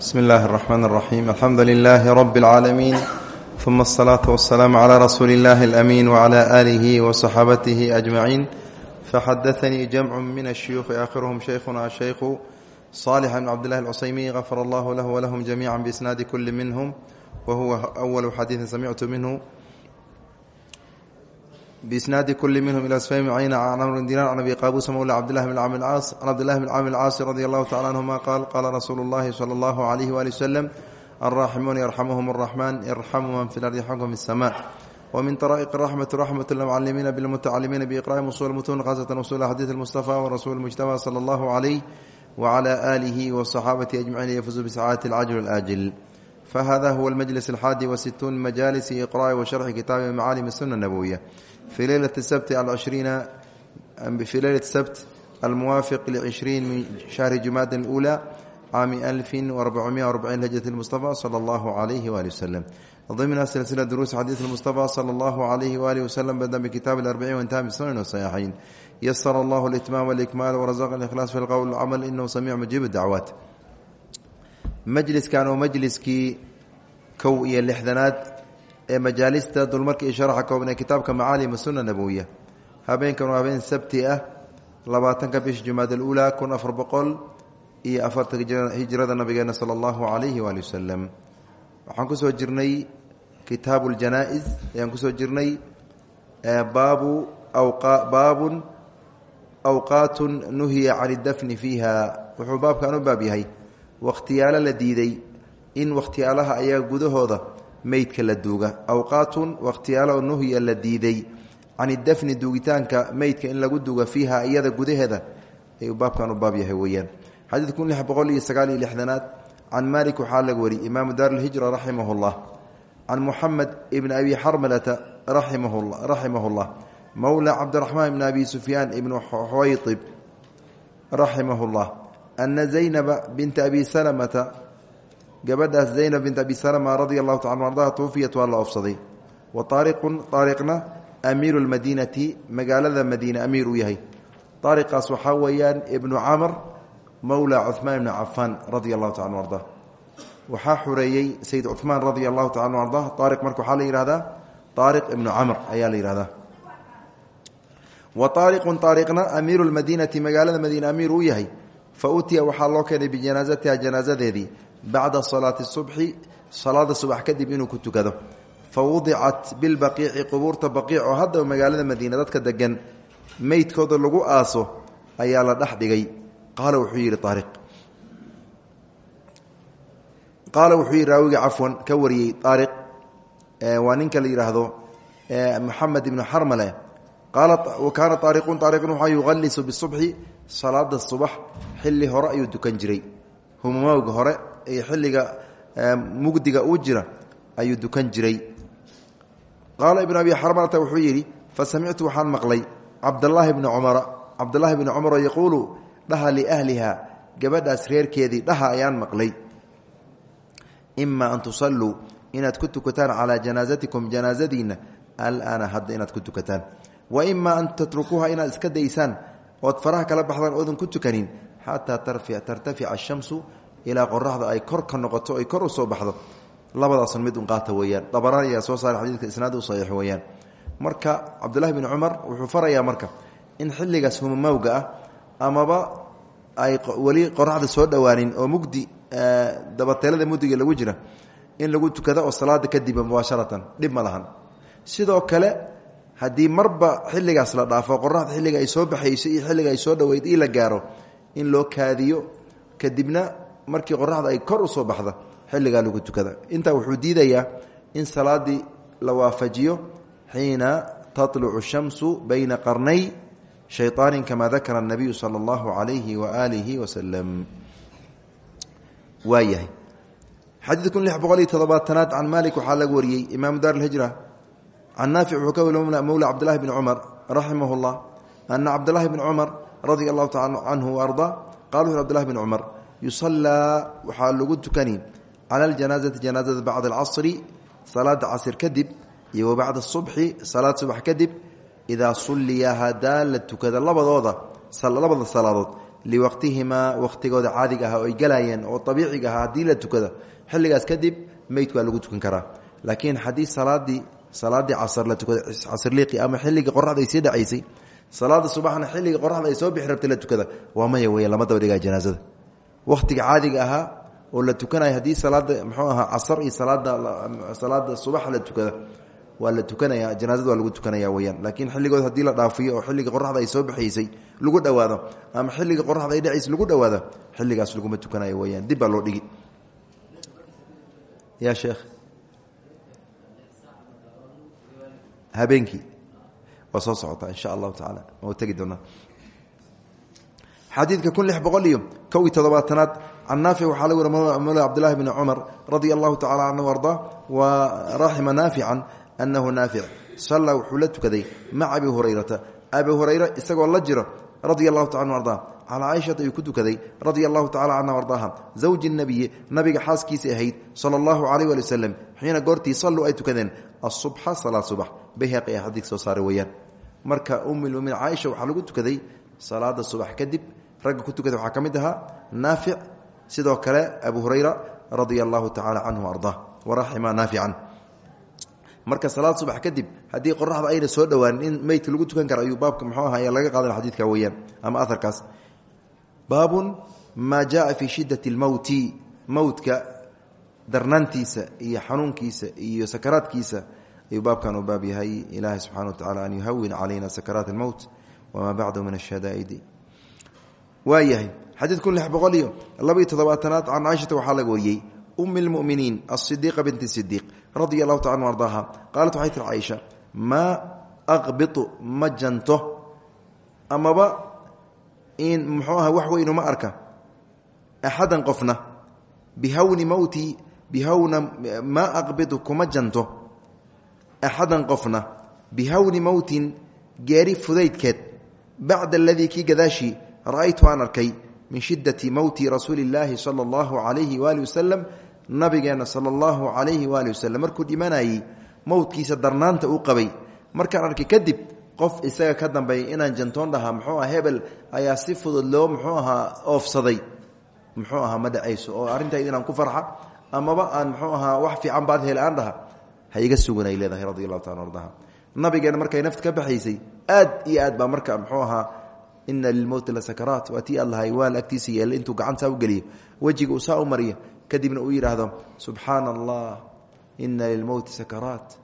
bsmi اllahi الرحmn الرaxيm alxamdu لlh rb العaalamiin ثuma الصlaaة والسlاam عlى rasuuli اllahi الأmin وعlى آlih وصxaabatih أجmaعiin faxadaثnii jamc min الshuyuuخi aakhiruhm shaykhuna shaykhu صالح بن cبد الله الcثyمين غfر الله lh وlhm جميعا بإsناad kuli minhm whuwa أول xadiiثi samictu minhu bisnaadi kuli minhum ilى sfaymi cayna can amr bn dinar can abi qaabuusa mawla cabdillahi bn cami caas can cabdillahi bn cami lcaasi radi allahu tacala anhuma qaal qaala rasuulu llahi sala allahu alayhi waali wasalam alraaximuuna yarxamuhum araxmaan yarxamu man fi lardi yarxamkum fi اsama wmin taraa'iq raxmati raxmat lmucalimiina bilmutacalimiina biiqraa'im usul mutuun khasatan usul xadiid almustafa warasuul mujtaba sala allahu calayh wacala aalihi wasaxaabati ajmaciin yafuzuu bisacaati alcajl alaajil fahada huwa almajlis alxaadi wasituun majalisi iqraa'i washarxi kitaabi macaalim sunna nabowiya في ليلة السبت العشرين في ليلة السبت الموافق لعشرين من شهر جماد الأولى عام ألف وأربعمائة وأربعين هجرة المصطفى صلى الله عليه وآله وسلم ضمن سلسلة دروس حديث المصطفى صلى الله عليه وآله وسلم بدأ بكتاب الأربعين وانتهى بالسنن والصحيحين ysr allah اlitmaam wاlikmaal wrazaq اlkhlaas fi lqowl اlcamal inahu samiic mujiib dacwaat majliskan oo majliskii kow iyo lixdanaad ee majaalista dulmarka iyo sharaxa kooban ee kitaabka macaalim sunna nabowiya habeenkan waa habeen sabti ah labaatanka bisha jumaad aluulaa kun afar boqol iyo afartanka hijrada nabigeena sala allahu calayhi waali wasalam waxaan ku soo jirnay kitaabu ljanaa-is ayaan ku soo jirnay baabu baabun awqaatun nuhiya can idafni fiiha. Wuxuu baabkan u baab yahay wakhtiyaalo la diiday in wakhtiyaalaha ayaa gudahooda meydka la duuga. Awqaatun wakhtiyaalo nuhiya la diiday. Can idafni duugitaanka meydka in lagu duuga fiiha iyada gudaheeda. Ayuu baabkan u baab yahay weeyaan. Xadiid kun lix boqol iyo sagaal iyo lixdanaad. Can malik waxaa laga wari imaamu daar lhijra raximah ibni abi xarmalata raximah llah mowla cabdiraxmaan bn abi sufyaan ibnu xwayib raximah llah ana zaynaba abi salamata gabadhaas zaynab bint abi salama radia allahu taala ardaha tuufiyat waa la oofsaday wa aariqun aariqna amiiru lmadiinati magaalada madiine amiir uu yahay. Aariqaas waxaa weeyaan ibnu camr mowla cuhmaan ibni cafaan radia allahu taala arda waxaa xureeyey sayid cuhmaan radia allahu taala arda aariq marka waxaa la yihahdaa aariq ibnu camr ayaa la yihahdaa wa aariqun aariqna amiiru fa utiya waxaa loo keenay bijanaasatiha janaasadeedii bacda salaati subxi salaada subax kadib inuu ku tukado. Fa wudicat bilbaqiici qubuurta baqiic oo hadda magaalada madiine dadka degan meydkooda lagu aaso ayaa la dhex dhigay. Qaala wuxuu yidhi aariq qaala wuxuu yidhi raawiga cafwan ka wariyey aariq waa ninka la yidhaahdo maxamed ibnu xarmale kaana aariqun aariqun waxaa yuqalisu bisubxi salaada subax xili hore ayuu dukan jiray humamowga hore iyo xilliga mugdiga uu jira ayuu dukan jiray qaala ibn abi xarmalata wuxuu yidhi fasamictu waxaan maqlay cabdlaahi bni cumara cabdulaahi bni cumaro yaquulu dhaha liahliha gabadhaas reerkeedii dhaha ayaan maqlay ima an tusalluu inaad ku tukataan calaa janaasatikum janaasadiinna alaana hadda inaad ku tukataan wa ima an tatrukuuha inaad iska daysaan ood faraha kala baxdaan oodan ku tukanin xataa tartafica ashamsu ilaa qoraxda ay kor ka noqoto ay kor u soo baxdo. Labadaasun mid unqaata weeyaan. Dabaraan ayaa soo saaray xadiidka isnaad u saxiix weeyaan. Marka cabdullahi bni cumar wuxuu farayaa marka in xilligaas humamowga ah amaba ay weli qoraxda soo dhowaanin oo mugdi dabateelada mugdiga lagu jira in lagu lahan. Sidoo kale haddii marba xilligaas la dhaafo qoraxda xilliga ay soo baxayso iyo xilliga ay soo dhoweyd ii la gaaro in loo kaadiyo kadibna markii qoraxda ay kor usoo baxda xilligaa lagu tukada intaa wuxuu diidayaa in salaadii la waafajiyo xiina talucu shamsu bayna qarnay shayطaani kama dakara الnabiyu salى اllahu عalayhi waaalihi wasalam waayahay xadiid kun lix boqol iyo todobaatanaad can malik waxaa laga wariyey imaamu daar اhijra can naafic wuxuu ka weli mowla cabdillahi bni cumar raximah اllah ana cabdاllahi bni cumar radia allahu taala canhu arda qala wuxu abdllahi bni cumar yusallaa waxaa lagu tukani cala aljanaazati janaazada bacda alcasri salaada casr kadib iyo wa bacda subxi salaad subax kadib idaa sulliya hadaa la tukada labadooda labada salaadood liwaqtihimaa waqtigooda caadiga ah oo ay galayeen oo abiiciga ah haddii la tukado xilligaas kadib meydku waa lagu tukan karaa laakiin haddii salaadii salaadii casar la tukada casrliiqi ama xilligii qoraxda ay dhacaysay salaada subaxna xilliga qoraxda soo bixi la tukada waa maya weya lama daba dhigaa janaazada. Waqtiga caadiga ahaa oo la tukanaya haddii salaada mxuu ahaa casar iyo salaada salaada subax la tukada waa la tukanaya janaazada waa lagu tukanaya weyaan laakiin xilligood haddii la dhaafiyo oo xilliga qoraxda soo baxaysay lagu dhowaado ama xilliga qoraxda ay dhacaysay lagu dhowaado xilligaas laguma tukanayo weyaan dib loo dhigi. Ya sheekh habeenkii. Waa soo socotaa insha allahu tacaala. Waa tegi doonaa? Xadiidka kun lix boqol iyo kow iyo todobaatanaad can naafic waxaa lagu wari mawla cabdillahi bni cumar radia allahu tacala wa raxima naafican anahu naafic. Salla wuxuu la tukaday maca abi hurayrata. Abi hurayra isagoo la jiro radia taala anu ardaa calaa caaishata ayuu ku tukaday radia allahu tacala canha ardaaha zawji nabiyi nabiga xaaskiisa ahayd sala allahu calayh waali wasalam xiina goortii ay tukadeen asubxa salaad subax bayhaqi a xadiidka soo saaray weeyaan. Marka ummilmumin caaisha waxaa lagu tukaday salaada subax kadib. Ragga ku tukada waxaa ka mid ahaa naafic sidoo kale abu hurayra radia allahu tacala canhu ardaa waraxima naafican marka salaad subax kadib haddii qoraxda ayna soo dhowaanin in meydka lagu tukan kara ayuu baabka muxuu aha ayaa laga qaadan xadiidka weeyaan ama aharkaas baabun maa jaaa fii shiddati lmowti mowtka darnaantiisa iyo xanuunkiisa iyo sakaraadkiisa ayuu baabkan u baab yahay. Ilaahay subxana wa tacala an yuhawin calayna sakaraat almowt wamaa bacdahu min ashadaa'idi waa yahay xadiid kun lix boqol iyo labaiyo toddobaatanaad can caaishata waxaa laga wariyey um اlmuminiin asidiiqa binti sidiiq radia allahu taala ardaaha qaalat waxay tiri caaisha maa aqbitu ma janto? Amaba in muxuu aha wax weynu ma arka? Axadan qofna bihawni mowtii bihawna maa aqbitu kuma janto axadan qofna bihawni mowtin geeri fudaydkeed bacda aladii kii gadaashii ra'aytu aan arkay min shidati mowti rasuuli اllaahi sala allahu calayhi waali wasalam nabigeena sala allahu calayhi waali wasalam markuu darnaanta uu qabay markaan arkay kadib qof isaga ka dambeeyay inaan jantoon dhahaa muxuu aha hebel ayaa si fudud loo muxuu ahaa oofsaday muxuu ahaa ma dhacayso oo arrintayda inaan ku farxa amaba aan muxuu ahaa wax fiican baad aan dhaha ha iga sugan ay leedahay radi allahu taala ardaha nabigeena markay nafta ka baxaysay aad iyo aad baa marka muxuu ahaa ina lilmowti la sakaraat waa tii allahay waal agtiisa yeelle intuu gacantaa u geliyo wejiga uu saa u mariyo kadibna uu yidhaahdo subxaana allah ina lilmowti sakaraat.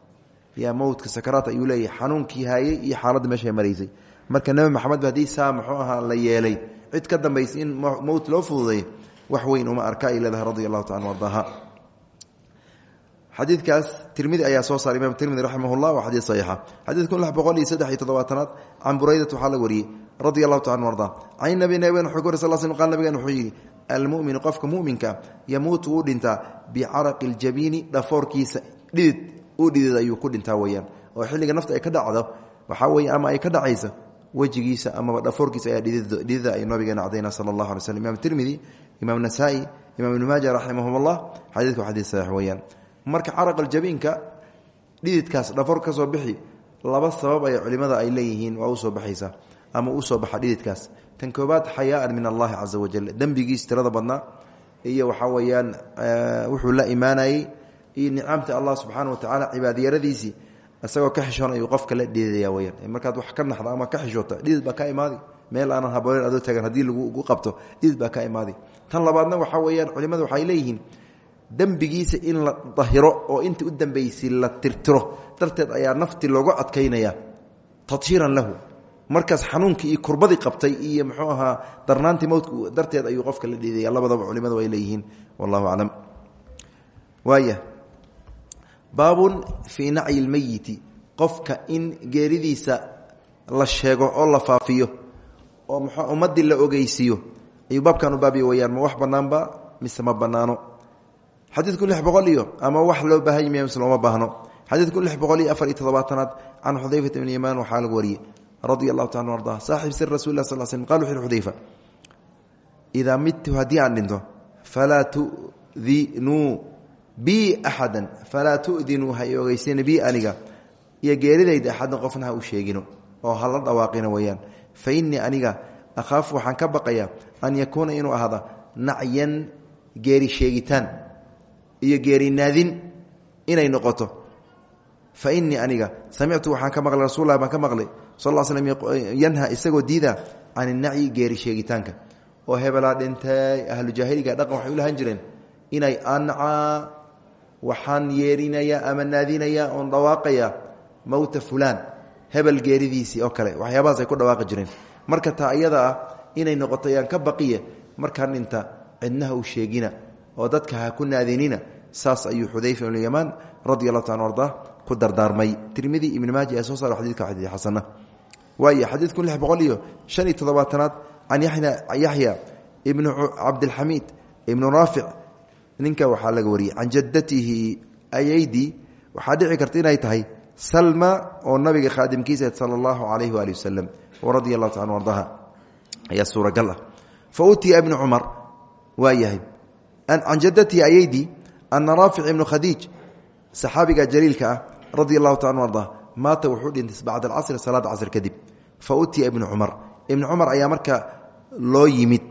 Yaa mowtka sakaraat ayuu leeyahy xanuunkii haayey iyo xaaladda maraysay marka nebi maxamed ba haddii saa muxuu la yeelay cid ka dambaysay in mowt loo fududay wax weyn uma arka ay leedahay taala ardaaha xadiidkaas tirmidi ayaa soo saaray imam tirmidi raximah llah waa xadiid saxiixa. Xadiid kun lix boqol iyo saddex iyo toddobaatanaad can buraydat waxaa la wariyey radi allahu taala anu ardaa can nabi nabigen wuxuu ku uri sal sl qal nabigen wuxuu yidhi almuminu qofka muminka yamuutu wuu dhintaa bicaraqi ljabiini dhafoorkiisa dhidid uu dhidid ayuu ku dhintaa weyaan oo xilliga nafta ay ka dhacdo waxaa weye ama ay ka dhacaysa wejigiisa amaba dhafoorkiisa ayaa dhidida ay nabigeena cadayna sala allah alay slm imam tirmidi imaam nasaa-i marka caraq aljabiinka dhididkaas dhafoor ka soo bixi laba sabab ay culimada ay leeyihiin waa u soo baxaysa ama u soo baxa dhididkaas. Tan koobaad xayaaan min allahi caza wajal dembigiis tirada badnaa iyo waxaa weyaan wuxuu la imaanayey iyo nicamta allah subxaana wa tacaala cibaadiyaradiisii isagoo ka xishoon ayuu qofka la dhididaya weyaan markaad wax ka naxda ama ka xishoota dhidid baa ka imaadi. Meel aanan haboonen adoo tagan haddii lagu qabto dhidid baa ka imaadi. Tan labaadna waxaa weyaan culimada waxay leeyihiin dembigiisa in la dahiro oo inta u dambaysay la tirtiro. Darteed ayaa nafti loogu adkaynaya tadhiiran lahu. Markaas xanuunkii iyo kurbadii qabtay iyo muxuu ahaa darnaantii mowdka darteed ayuu qofka la dhiidaya labadaba culimadu ay leeyihiin. Wallahu aclam. Waaya. Baabun fii nacyi lmeyiti. Qofka in geeridiisa la sheego oo la faafiyo oo ummadii la ogeysiiyo. Ayuu baabkan u baabiya weyaan ma wax banaanba mise ma banaano xadiidku lix boqol iyo ama wax loo baahan mise looma baahno. Xadiidku lix boqol iyo afar iyo toddobaatanaad can xudayfata bni imaan waxaa lagu wariyey. Radia allahu taala arda saaxib sir rasul lah sal slm qal wuxu xudayfa idaa midtu haddii aan dhinto falaa tudinuu bi axada falaa tudinuu ha ogeysina bi aniga. Iyo geeridayda axadan qofna ha u sheegino. Oo hala dhawaaqina weyaan fa innii aniga akhaafu waxaan ka baqayaa an yakuuna inuu ahada nacyan geeri iyo geeri naadin inay noqoto. Fa inii aniga samictu waxaan ka maqlay rasullahi baan ka maqlay. Sal l slm yanha isagoo diida can inacyi geeri sheegitaanka. Oo hebelaa dhintay ahlu jaahiliga dhaqan waxay u lahan jireen inay ancaa waxaan yeerinaya ama naadinaya oon dhawaaqaya mowta fulaan hebel geeridiisii oo kale. Waxyaabahaas ay ku dhawaaqi jireen. Marka taa iyada ah inay noqoto yaan ka baqiye markaan dhinta cidnaha u sheegina oo dadka ha ku naadinina saas ayuu xudayfa ibnuyamaan radi allahu taala arda ku dardaarmay. Tirmidi ibni maaja ee soo saaro xadidka xadiid xasana waay xadiid kun lix boqol iyo shan iyo toddobaatanaad can yaxya ibnu cabdilxamiid ibnu raafic ninka waxaa laga wariyey can jadatihi ayaydi? Waxaa dhici karta inay tahay salma oo nabiga khaadimkiisa sala allahu calayhi waali wasalam radia taala ardaha ayaa suuragal ah. Fa utiya ibnu cumar waa yahay can jadatihi ayaydi ana raafic ibnu khadiij saxaabiga jaliilka ah radia allahu taala arda maata wuxuu dhintay bacda alcasri salaada casr kadib. Fa utiya ibnu cumar. Ibnu cumar ayaa marka loo yimid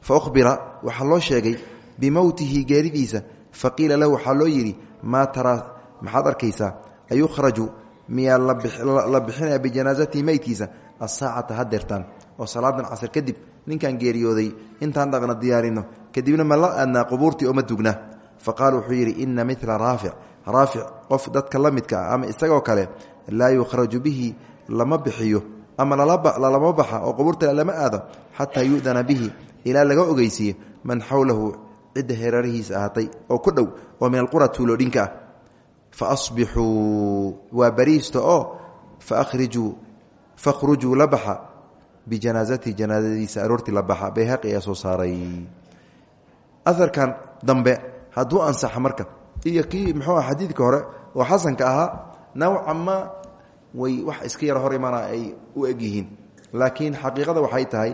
fa uhbira waxaa loo sheegay bimowtihi geeridiisa. Faqiila lahu waxaa loo yidhi maa taraa maxaad arkaysaa ayukhraju miyaa la bixinaya bijanaasatihi meydkiisa? Asaacata hadeertaan oo salaadan casr kadib ninkan geeriyooday intaan dhaqna diyaarino kadibna ma la aadnaa qubuurtii oo ma dugnaa. Fa qaala wuxuu yidhi ina mila raafic raafic qof dadka la midka ah ama isagoo kale laa yukhraju bihi lama bixiyo ama lalama baxa oo qubuurta lama aado xataa yudana bihi ilaa laga ogeysiiye man xawlahu cidda heerarihiisa ahaatay oo ku dhow oo min alqura tuuloodhinka ah fa asbixuu waa bariista oo farijuu fakhrujuu la saaray aharkan dambe hadduu ansaxa marka. Iyo kii muxuu ah xadiidka hore oo xasanka ahaa nawca ma way wax iska yar hor imana ay u egyihiin laakiin xaqiiqada waxay tahay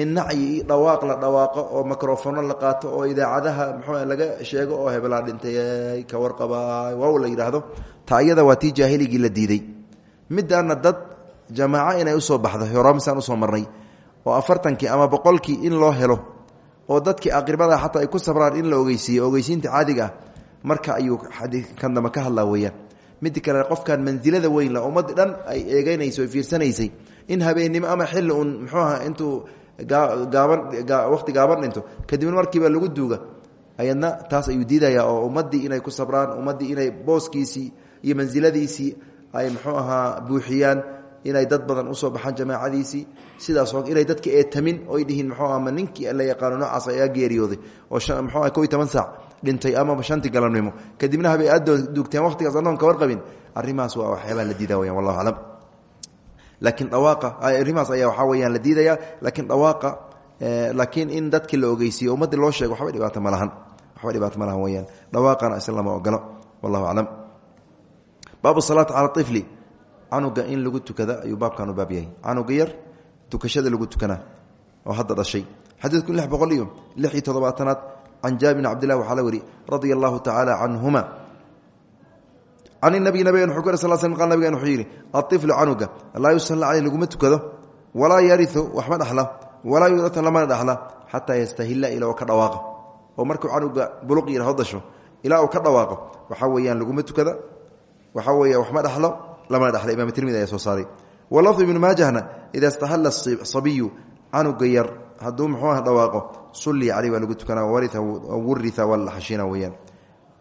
in nacyi dhawaaq la dhawaaqo oo microfono la qaato oo idaacadaha muxuu laga sheego oo hebelaa dhintay ka warqaba waaw la yidhaahdo. Ta iyada waa tii jaahiligii la diiday. Midaana dad jamaaco inay u soo baxdo horamisaan u soo marnay oo afartankii ama boqolkii in loo helo oo dadkii aqribada xataa ay ku sabraan in la ogeysiiyo ogeysiinta caadiga ah marka ayuu xadiikan dambe ka hadlaa weyaan midi kale qofkan mansilada weyn la ummad dhan ay eegeynayso o fiirsanaysay in habeennimo ama xilli uun muxuu aha intuu gaaban waqti gaaban dhinto kadibna markiiba lagu duuga ayadna taas ayuu diidaya oo ummaddii inay ku sabraan ummaddii inay booskiisii iyo mansiladiisii ay muxuu ahaa buuxiyaan inay dad badan u soo baxaan jamaacadiisii sidaasoo inay dadka eetamin oy dhihiin muxuu ama ninkii la yaqaano noocaas ayaa geeriyooday oo muxuu ah ko iyo toban saac dhintay amaba shantii galabnimo kadibna habay aad duugteen waqtigaas anoon ka warqabin arrimahaas waa waxyaabaha la diida wayaan wallahu aclam. Laakiin dhawaaqa arrimahaas ayaa waxaa weyaan la diidaya laakiin dhawaaqa laakiin in dadkii la ogeysiiyo ummaddii loo sheego waxba dhibaato ma lahan waxba dhibaato ma lahan weyaan dhawaaqana isla lama ogolo wallahu aclam. Baabu salaati cala ifli canuga in lagu tukada ayuu baabkan u baab yahay. Canuga yar tukashada lagu tukanaa oo hadda dhashay. Xadiidku lix boqol iyo lix iyo toddobaatanaad can jaabir bn cabdilah waxaa tacaala canhuma. Can nabi nabigeen wuxuu ku sal sl qal nabigen wuxuu yidhi aiflu canuga laa yusalla caleyh laguma tukado walaa yariu waxma dhexla walaa yudatan lamana dhexla xataa yastahila ilaa uu ka dhawaaqa. Oo markuu canuga buluq yar hodasho ilaa uu ka dhawaaqo waxaa weeyaan laguma tukada waxaa weeya waxma dhexlo lamana dhexla imam tirmidi ayaa soo saaray. Walafdu ibnu maajahna ida istahalla sabiyu canuga yar hadduu muxuu ah dhawaaqo sulli caleyh waa lagu tukanaa waria waa la xashina weyaan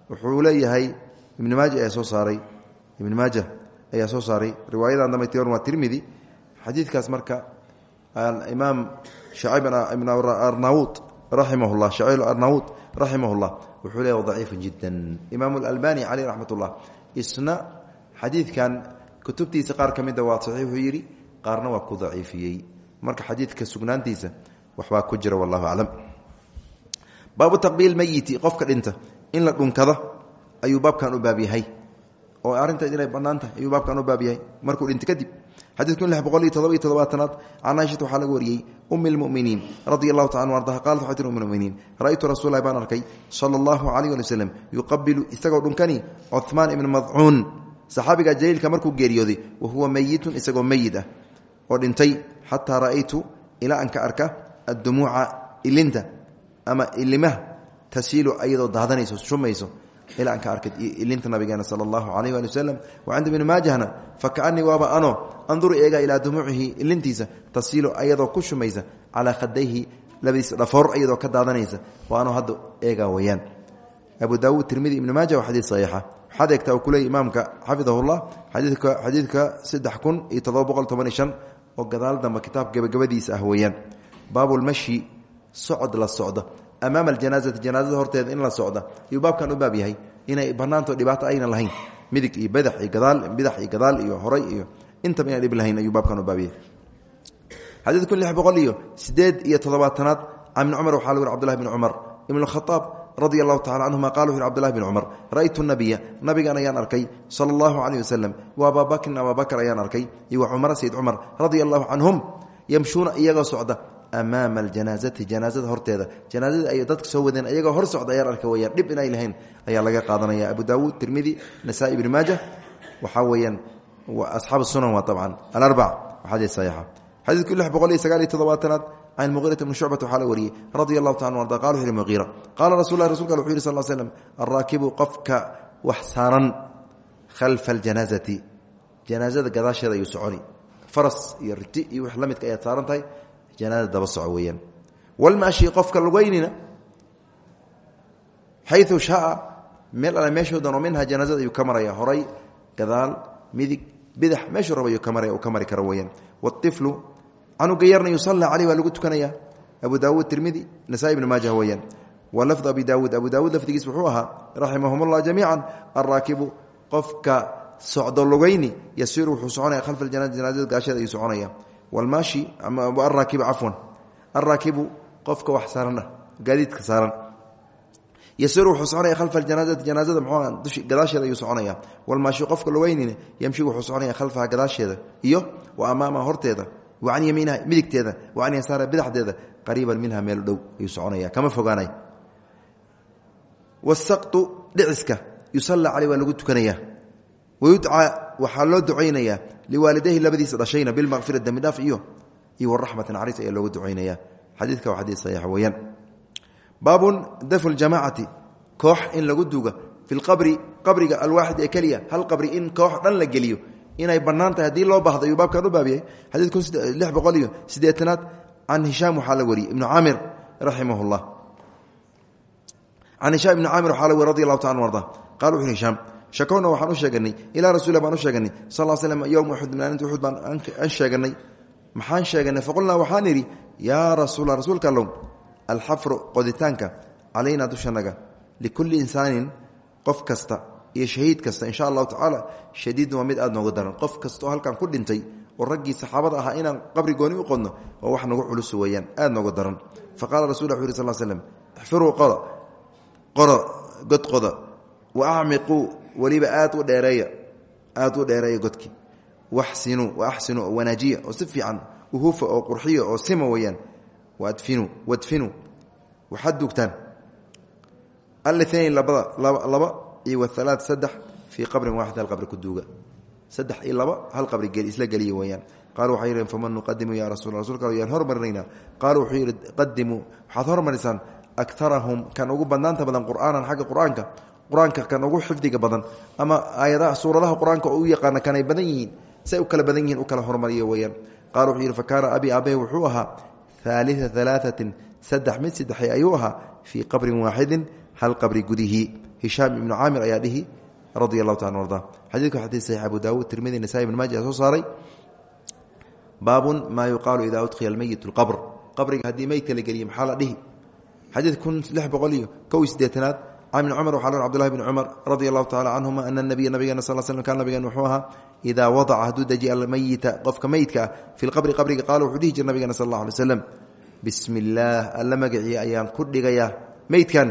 wuxuu leeyahay ibn maaja ayaa soo saaray ibn maaja ayaa soo saaray. Riwaayadan dambe ti waa tirmidi xadiidkaas marka imaam shacib ibn arnawud raximahullah shacib arnawud raximahullah wuxuu leeyahy daciifun jiddan. Imaam alalbani caleyh raxmat ullah isna xadiidkan kutubtiisa qaar ka mida waa saxiixuu yidhi qaarna waa ku daciifiyey. Marka xadiidka sugnaantiisa waxbaa ku jira wallahu aclam. Baabu taqbiil meyiti qofka dhinta in la dhunkado ayuu baabkan u baab oo arrinteed inay bannaan tahay ayuu u baab markuu dhinto kadib xadiidku lix boqol iyo todoba iyo toddobaatanaad can caaishata waxaa laga wariyey ummi lmuminiin radia allahu taala anu ardaha qalat waxay tiri ummi lmuminiin ra'aytu rasuulahi baan arkay sala allahu calayh ali waslem saxaabiga jaliilka markuu geeriyooday wa huwa meyitun isagoo meyid ah oo dhintay xataa ra'aytu ilaa an ka arka addumuuca ilinta ama ilimaha tasiilu ayadoo daadanayso shumayso ilaa an ka ilinta nabigeena sala allahu alayh waali wasalam wacanda ibni maajahna fakaanii waaba ano anduru eega ilaa dumuucihi ilintiisa tasiilu ayadoo ku shumaysa calaa khadayhi labadiisa dhafoor ayadoo ka daadanaysa waa anoo hadda eegaa weyaan abu daawuud tirmidi ibni maaja waa xadiid saxiixa waxaad eegtaa uu kuleeyay imaamka xafidahullah xadiidka xadiidka saddex kun iyo todoba boqol toban iyo shan oo gadaal damba kitaab gebagabadiisa ah weeyaan. Baabulmashi socod la socda amaama aljanaasati janaasada horteeda in la socda. Ayuu baabkan u baab inay banaanto dhibaato ayna lahayn. Midig iyo badax iyo gadaal bidax iyo gadaal iyo horay iyo intaba inaan dhib lahayn ayuu baabkan u baab yahay. Xadiid kun lix iyo sideed iyo toddobaatanaad can ibni cumar waxaa lagu yhi cbdullahi bni cumar radi allahu tacala canhuma qala wuxu cbdullahi bn cumar ra'aytu nabiya nabigan ayaan arkay sala allahu caleyh wasalam wa abaa bakrin abaa ayaan arkay iyo wa cumara sayd cumar radia allahu canhum yamshuuna iyagoo socda amaama aljanaasati janaasada horteeda janaasada ay dadka soo wadeen ayagoo hor socda ayaan arka weyaan dhib inay lahayn ayaa laga qaadanaya abu daawuud tirmidi nasaa ibni maaja waxaa weeyaan asxaab sunan waa abcan alarbac xadiis saxiixa xadiidku lix boqol iyo sagaal iyo toddobaatanaad can muirat bni shucbat waxaa la wariyey radia allahu taala arda qala wuxu yhi muiira qaala rasul lah rasulka wuxu yhi sal slm alraakibu qofka wax saaran khalfa aljanaazati. Janaazada gadaasheeda ayuu soconi faras iyo riti iyo wix la midka ayaad saaran tahay janaazada daba soco weeyaan. Walmaashi qofka lugaynina xayu shaa meel alle meeshuu dano minha janaazada ayuu ka maraya horay gadaal midig bidax meeshuu raba ayuu ka maraya uu ka mari karo weeyaan. Waiflu canuga yarna yusallaa caleyh waa lagu tukanaya. Abu daawuud tirmidi nasaa ibni maajah weeyaan wa lafdu abi daawuud abu daawuud lafdigiis wuxuu ahaa raximahum ullah jamiica alraakibu qofka socdo lugayni yasiiru wuxuu soconaya khalfa janaaza janaazada gaasheeda ayuu soconaya. Walmaashi araakibu cafwan alraakibu qofka wax saaran ah gaadiidka saaran. Yasiiru wuxuu soconaya khalfa janaazati janaazada mxuu gadaasheeda ayuu soconaya. Walmaashi qofka lugaynina yamshi wuxuu soconaya khalfaha gadaasheeda iyo wa amaamaha horteeda an yamiinaha midigteeda. An yasaara bidaxdeeda. Qariiban minha meel dhow ayuu soconaya. Kama fogaanay. Wasaqtu dhiciska. Yusalla caley waa lagu tukanaya. Wayudcaa waxaa loo ducaynayaa liwaalidayhi labadiisa dhashayna bilmaqfira dembidhaaf iyo iyo waraxmati naxariis ayaa loogu ducaynaya. Xadiidka waa xadiis saxiixa weeyaan. Baabun dafu ljamacati koox in lagu duuga fi lqabri inay bannaan tahay haddii loo baahdo ayuu baabkan u baabiyay xadiid kun lix boqol iyo sideetanaad can hishaam waxaa la wariyey. Ibnu caamir raximah llah can hishaam ibni caamir waxaa la weri radi allahu taala arda qala wuxu hishaam shakowna waxaan u sheeganay ilaa rasuula baan u sheeganay sal l slm yowma uxud maalinta uxud baan an sheeganay maxaan sheeganay faqulnaa waxaan idhi yaa rasuula rasuulka allow alxafru qoditaanka calaynaa dushanaga likulli insaanin qof kasta iyo shahiid kasta insha allahu tacaala shadiidun waa mid aad nooga daran. Qof kastaoo halkan ku dhintay oo raggii saxaabada ahaa inaan qabri gooni u qodno waa wax nagu culus weeyaan aad nooga daran. Fa qaala rasul wuxu yiri sal slm ixfiruu qora qora godqoda wa acmiquu weliba aad u dheereeya aad u dheereeya godki waxsinuu wa axsinuu oo wanaajiya oo si fiican uhufa oo qurxiya oo sima weeyaan. Waadfinuu wadfinuu waxaad dugtaan. Alinayn labada laba iyo walaad saddex fii qabrin waaxid hal qabri ku duuga. Saddex iyo laba hal qabri isla geliya weyaan qaalu waxay yidheen faman nuqadimu ya rasul rasulka yaan hormarinaynaa qaalu wuxuu yidhi qadimuu waxaad hormarisaan akarahum kan ugu badnaanta badan qur'aanan xagga qur'aanka. Kan ugu xifdiga badan ama aayadaha suuradaha qur'aanka oo kanay badan yihiin say u kala badan yihiin u kala hormariya weyaan qala wuxuu yidhi fa kaana abi aabeh wuxuu ahaa haalia alaaثatin saddex mid saddexi ayuu ahaa fii hal qabri gudihii hishaam ibnu caamir ayaa dhihi radi allahu taala arda xadidku xadii saxiix abu daawuud tirmidi nasaai ibn maaja soo saaray. Baabun maa yuqaalu ida udkhiya almeyit lqabr qabriga haddii meydka la geliye maxaa la dhihi? Xadiid kun lix boqol iyo kow iyo sideetanaad can ibni cumar waxaa l cbdullahi bni cumar radia allahu tacala canhuma ana nabiya nabigeena sal slm kan nabigen wuxuu ahaa idaa wadaca hadduu dejiya almeyita qofka meydka ah fi lqabri qabriga qaala wuxuu dhihi jira nabigeena sal allah alay slam bismi illaah alla magacii ayaan ku dhigayaa meydkan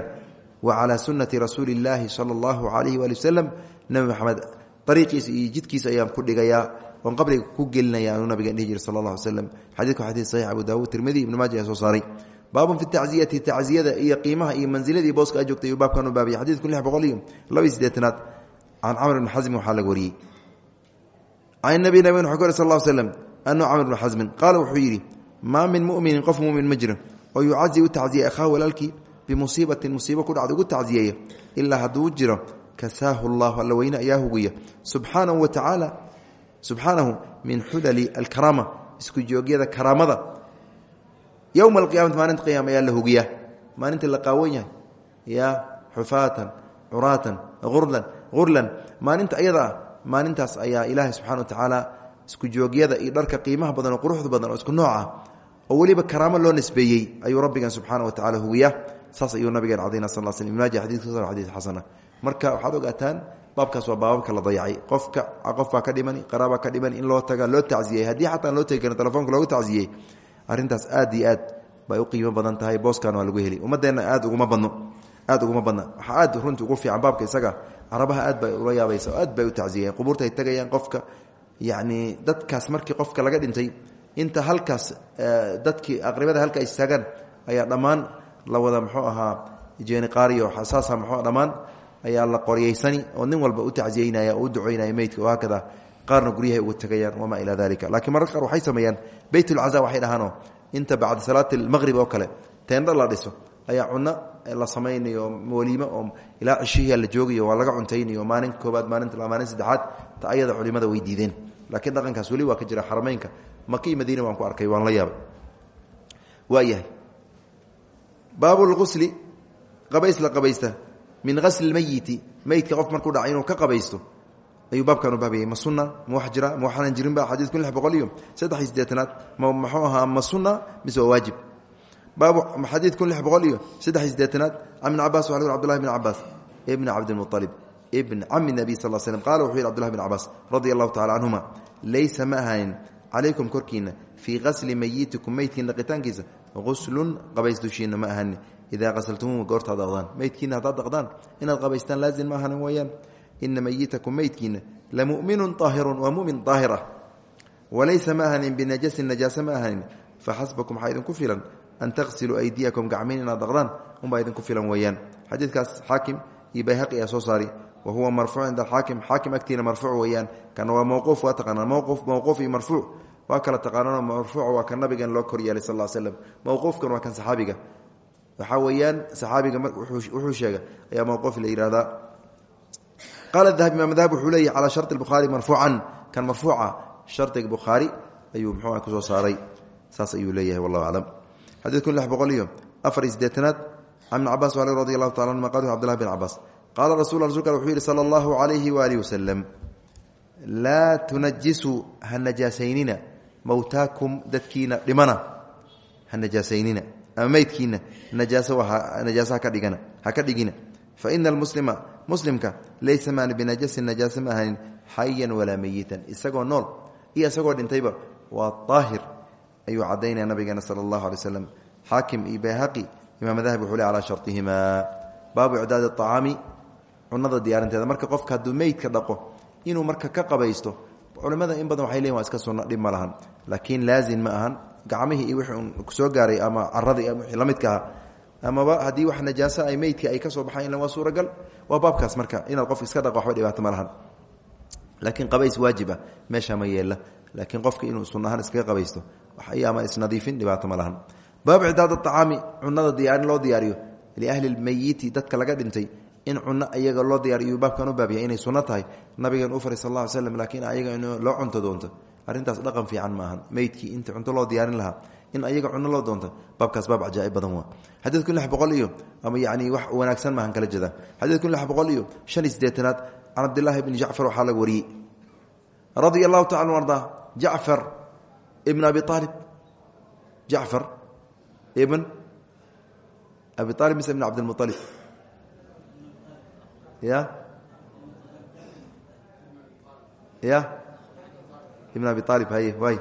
wacalaa sunati rasuuli illaahi sala allahu alayhi waali wasalam nebi maxamed ariiqiisa iyo jidkiisa ayaan ku dhigayaa oon qabriga ku gelinaya anuu nabigen dhihi jira sal allah alay slam xadidku xadiid saxiix abu daawuud tirmidi ibnu maaja ayaa soo saaray. Baabun fi tacziyati tacziyada iyo qiimaha iyo manziladii booska a joogtay uu baabkan u baabiyay. Xadidku lix boqol iyo laba iyo sideetanaad can camr bni xasmin waxaa laga wariyey. Can nabi nabig wuxuu ka ori sal ll slam anuu camr bni xasmin qaala wuxuu yidhi maa min muminin qof mumin ma jiro oo yucazi u tacziya akhaahu walaalkii bimusiibatin musiibo ku dhacda ugu tacziyeeya ilaa hadduu jiro kasaahu llahu alla weyne ayaa hugiya. Subxaanahu wa tacaala subxaanahu min xulali alkaraama isku joogyada karaamada. Yowma alqiyamati maalinta qiyama ayaa la hugiyaa. Maalinta la qaawan yahay. Ya xufaatan curaatan urlan hurlan maalinta ayada ah maalintaas ayaa ilaahay subxana wa tacaala isku joogyada iyo dharka qiimaha badan oo quruxda badan oo isku nooca oo weliba karaamo loo nisbeeyey ayuu rabbigan subxaana wa tacala hugiya saas ayuu nabigeen cadayna sal sl ibn maaja xadidka soo xadid xasana. Marka waxaad ogaataan baabkaas waa baababka la dayacay. Qofka qof baa ka dhimani qaraabaa ka dhimani in loo taga loo tacsiyey haddii xataa loo tegi karin telefonka loogu arrintaas aad iyo aad bay u qiimo badan tahay. Booskan waa lagu heli. Ummadeenna aad uguma badno. Aad uguma badna. Waxaa aad runtii ugu fiican baabka isaga carabaha aad bay ula yaabaysa aad bay u tacsiyeen qubuurta ay tegayaan qofka yacni dadkaas markii qofka laga dhintay inta halkaas dadkii aqribada halka ay ayaa dhammaan la wada muxuu ahaa jeniqaariyo saasa muxuu dhammaan ayaa la qoryeysani oo nin walba u tacsiyeynaya oo u ducoynaya meydka oo haakada qaarna guryahay uga tegayaan wamaa ilaa dalika laakiin mararka qaar waxay sameeyaan beytulcaza waxay dhahaanoo inta bacda salaati almaqrib oo kale teendho la dhiso ayaa cunno la samaynayo waliimo oo ilaa cishihia la joogayo waa laga cuntaynayo maalin koobaad maalinta maalin saddexaad ta culimada way diideen. Laakiin dhaqankaas weli waa ka jira xarameynka maka iyo madiina waan ku arkay waan la yaabay. Waayahay baabulqusli qabays la qabaysta. Min asli meyiti meydka qof markuu dhaca inuu ka qabaysto. Ayuu baabkan u baabayay ma sunna? Ma wax jira? Ma waxaanan jirinba xadiid kun lix boqol iyo saddex iyo siddeetanaad ma muxuu ahaa ma sunna? Mise waa waajib? Baabu xadiid kun lix boqol iyo saddex iyo siddeetanaad can ibn cabas waxa uri cbdullahi bn cabaas ibn cabdilmualib ibn cami nabiy sal slm qala wuxuu yihi cbdullahi bn cabaas radia allahu tacala canhuma laysa ma ahanin calaykum korkiina fii qasli meyitikum meydkiina dhaqitaankiisa guslun qabays dushiina ma ahanin idaa qasaltumuuhu goortaad daqdaan meydkiina haddaad daqdaan inaad qabaystaan laazim ma ahanin weeyaan ina meyitakum meydkiina lamuminu aahirun waa mumin daahir ah walaysa ma ahanin binajasin najaase ma ahanin faxasbakum waxaa idinku filan an taqsiluu aydiyakum gacmiin inaad daqdaan unbaa idinku filan weeyaan xadiidkaas xaakim iyo bayhaqi ayaa soo saari wa huwa marfuuc cinda alxaakim xaakim agtiina marfuuc weeyaan kana waa mowquuf waa taqaanaan mowquf mowquuf iyo marfuuc waa kala taqaanaanoo marfuuca waa kan nabigan loo kor yeelay sal slam mowquufkan waa kan saxaabiga. Waxaa weeyaan saxaabiga wuxuu sheega ayaa mowquuf la yihahdaa qaala dahabi imaam dahab wuxuu leeyahy calaa sharti bukhaari marfuucan. Kan marfuuca shardiga bukhaari ayuu muxuu ku soo saaray. Saas ayuu leeyahay wallahu aclam xadiid kun lix boqol iyo afar iyo siddeetanaad can ibn tacala anuma qal cbdullahi bin cabaas qaala rasul rasulka wuxuu yidhi sala allahu calayhi waalihi wasalam laa tunajisuu ha mowtaakum dadkiina dhimana. Ha najaasaynina. Ama meydkiina najaaso najaasa haka dhigana ha ka dhigina. Fa ina almuslima muslimka laysa maan binajasin najaase ma ahanin xayan walaa meyitan isagoo nool iyo isagoo dhintayba waa daahir ayuu cadaynaya nabigeena sala allahu alay waslam xaakim iyo bayhaqi imaam dahab wuxuu le calaa shartihimaa. Baabu icdaadi acaami cunada diyaarinteeda. Marka qofka hadduu meydka dhaqo inuu marka ka qabaysto culimada in badan waxay leeyihiin waa iska sunno dhib ma lahan. Laakiin laazim ma ahan. Gacmihii iyo wixii ku soo gaaray ama caradii ama wixii la midka aha amaba haddii wax najaaso ay meydkii ay ka soo baxaan ila waa suuragal waa baabkaas marka. Inaad qof iska dhaqo waxba dhibaato ma lahan. Laakiin qabays waajib ah. Meesha ma laakiin qofka inuu sun ahaan iskaga qabaysto ama isnadiifin dhibaato ma lahan. Baabu icdaad acaami cunada diyaarin loo diyaariyo. Liahli lmeyiti dadka laga dhintay in cuno ayaga loo diyaariyo baabkan u baabya inay sunno tahay nabigan u fari sal lla ly slam laakiin ayaga in loo cunto doonto. Arrintaas dhaqan fiican maahan meydkii inta cunto loo diyaarin lahaa in ayaga cuno loo doonto baabkaas baab cajaaib badan waa. Xadiid kun lix boqol iyo ama yani wax wanaagsan maahan kala jeeda xadiid kun lix boqol iyo shan iyo siddeetanaad can cabdillaahi bni jacfar waxaa laga wariyey. Radia allahu tacala anu ardaa jacfar ibn abi aalib jacfar ibn abi aalib mise ibn cabdilmualib ya? Ya? Ibn abi aalib haye waay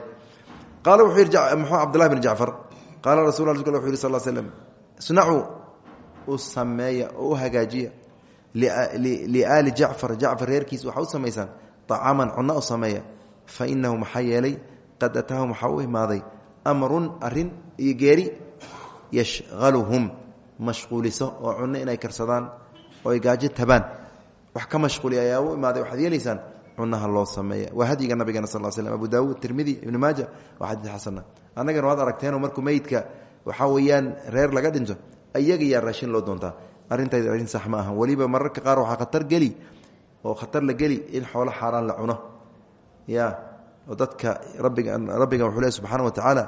qaala wuxuu yidhi mxuu cabdullahi bn jacfar qaala rasul wuxu yih sal slm isnacuu u u hagaajiya liaali jacfar jacfar reerkiisa waxaa u samaysaan طacaaman cunno u sameeya. Fa inahu maxaa qad ataahum waxaa u imaaday? Arin iyo geeri yashhaluhum mashquuliso oo cunno inay karsadaan oo ay gaajo tabaan. Wax ka mashquuliya ayaa u imaaday waxaad yeelaysaan cunaha loo sameeya. Waa hadyiga nabigeena sal slm abu daawuud tirmidi ibni maaja waa xadiid xasana annagana waad aragteenoo markuu meydka waxaa weeyaan reer laga dhinto ayaga yaa raashin loo doontaa. Arrintayd arrin sax ma aha. Weliba mararka qaar waxaa khatar geli oo khatar la geli in xoolo xaaraan la cuno. Ya oo dadka rabbiga rabbigan wuxuu le subxaana wa tacaala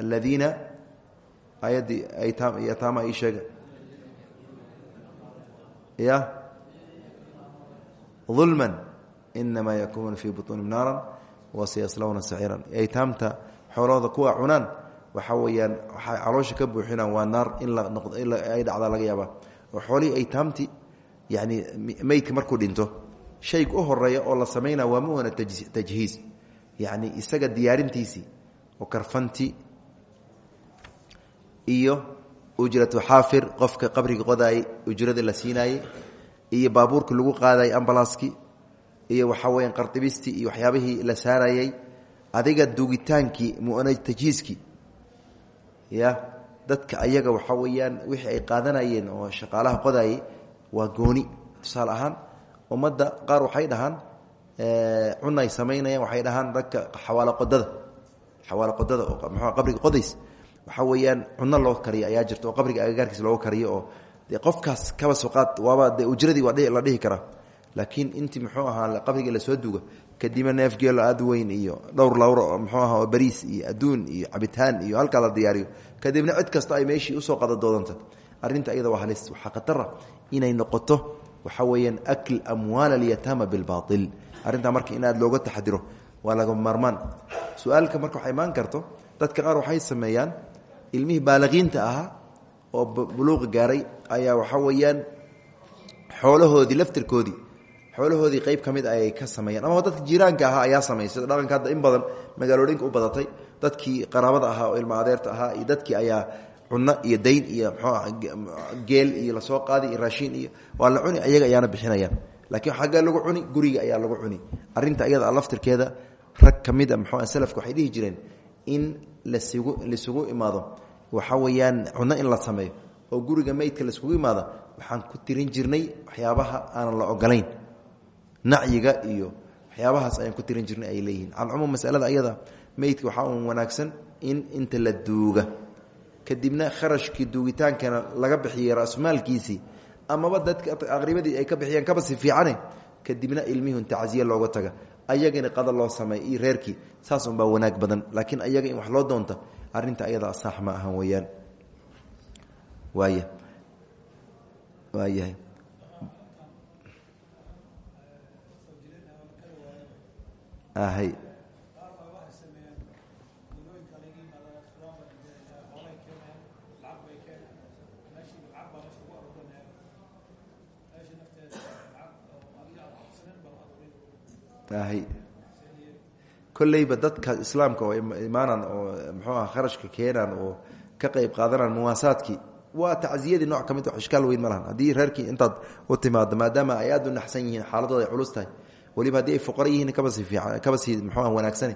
aladiina ayaddii yataama ii sheega ya? Ulma inamaa yakunuuna fii butuunihim naaran wasayaslawna saciiran aytaamta xoolahooda kuwa cunaan waxa weeyaan waxay caloosha ka buuxinaan waa naar in ay dhacdaa laga yaaba oo xoolihii aytaamti yani meydka markuu dhinto shayga u horreeya oo la samaynaa waa muwana tajhiiz yani isaga diyaarintiisii ujratu xaafir qofka qabriga qodaayay ujrada la siinaayey iyo baabuurkii lagu qaadayay ambalaaskii iyo waxaa weya qardibistii iyo waxyaabihii la saarayey adiga dugitaankii muana tajhiiskii ya dadka ayaga waxaa weeyaan wixii ay qaadanayeen oo shaqaalaha qodayay waa gooni. Tusaale ahaan ummadda qaar waxay dhahaan cuna ay samaynayaan waxay dhahaan dadka xawaalo qodada xawaalo qodada oo mxua qabriga qodays waxaa weeyaan cuno loo kariyo ayaa jirta qabriga agagaarkiisa looga kariyo oo qofkaas kaba suqaad waaba de ujradii waa la dhihi karaa. Laakiin intii muxuu ahaa qabrigii la soo duga kadibna neef geelo aad weyn iyo dhowr lawr mxuu aha bariis iyo adduun iyo cabitaan iyo halkaa la diyaariyo. Kadibna cid kasta ay meeshii u soo qada doodanta arrinta iyada waa halis waxaa khatara inay noqoto waxaa weeyaan akl amwaal alyataama bilbaail arrintaa marka in aad looga taxadiro waa laga maarmaan. Su'aalka marka karto dadka qaar waxay sameeyaan ilmihii baalaqiinta ahaa oo buluuqa gaaray ayaa waxaa weeyaan xoolahoodii laftirkoodii xoolahoodii qeyb ka mid ayay ka sameeyaan ama dadka jiiraanka ahaa ayaa sameeyay sida dhaqanka in badan magaalooyinka u badatay dadkii qaraabada ahaa oo ilma adeerta ahaa iyo dadkii ayaa cuno iyo dayn iyo geel iyo la soo qaadi iyo raashiin iyo waa la cuni ayaga ayaana bixinayaan. Laakiin xaggee lagu cuni guriga ayaa lagu cuni. Arrinta iyada laftirkeeda rag ka mid a mxuu salafka waxay dhihi jireen in lasugu imaado. Waxaa weeyaan cuno in la sameeyo oo guriga meydka laisugu imaado waxaan ku tirin jirnay waxyaabaha aanan la ogolayn nacyiga iyo waxyaabahaas ayaan ku tirin jirnay ay leeyihiin. Calcumuum masalada ayada meydka waxaa un wanaagsan in inta la duuga. Kadibna kharashkii duugitaankana laga bixiyey rasmaalkiisii amaba dadka aqribadii ay ka bixiyeen kaba si fiicane kadibna ilmihun tacsiye looga taga ayagana qada loo sameey iyo reerkii saas unbaa wanaag badan. Laakiin ayaga in wax loo doonta arrinta ayadaa sax ma ahan weeyaan. Waaya waayahay. Ahay ahay kolleyba dadka islaamka oo imaanaan oo muxuu aha kharashka keenaan oo ka qayb qaadanaan muwaasaadkii waa tacsiyadii nooc ka mid wax ishkaal weyn ma lahan. Haddii reerkii intaad u timaado maadaama ay aad u naxsan yihiin xaaladooda ay culus tahay weliba haddii ay fuqara yihiin kabasii fiican kabasii muxuu aha wanaagsane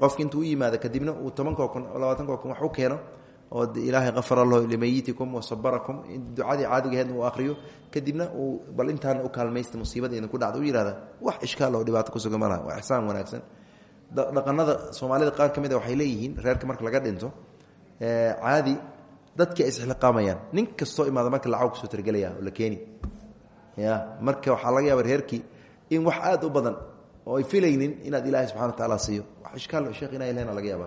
qofki intuu u yimaado kadibna uu tobankoo kun labaatanko kun wax u keeno oo ilaahay afar allahu limayitikum wasabarakum ducadii caadigaheedna uu ahriyo kadibna uu bal intaana u kaalmaysta musiibada idin ku dhacda u yihahda wax ishkaal oo dhibaato kusuga malaha waa ixsaan wanaagsan. Dhaqanada soomaalida qaar ka mid a waxay leeyihiin reerka marka laga dhinto caadi dadki ay isxilqaamayaan nin kastoo imaada marka lacag ku soo targelaya oo la keeni. Ya marka waxaa laga yaaba reerkii in wax aad u badan oo ay filaynin inaad ilaahay subxana wa tacaala siiyo. Wax ishkaal sheekh inaa ilahna laga yaaba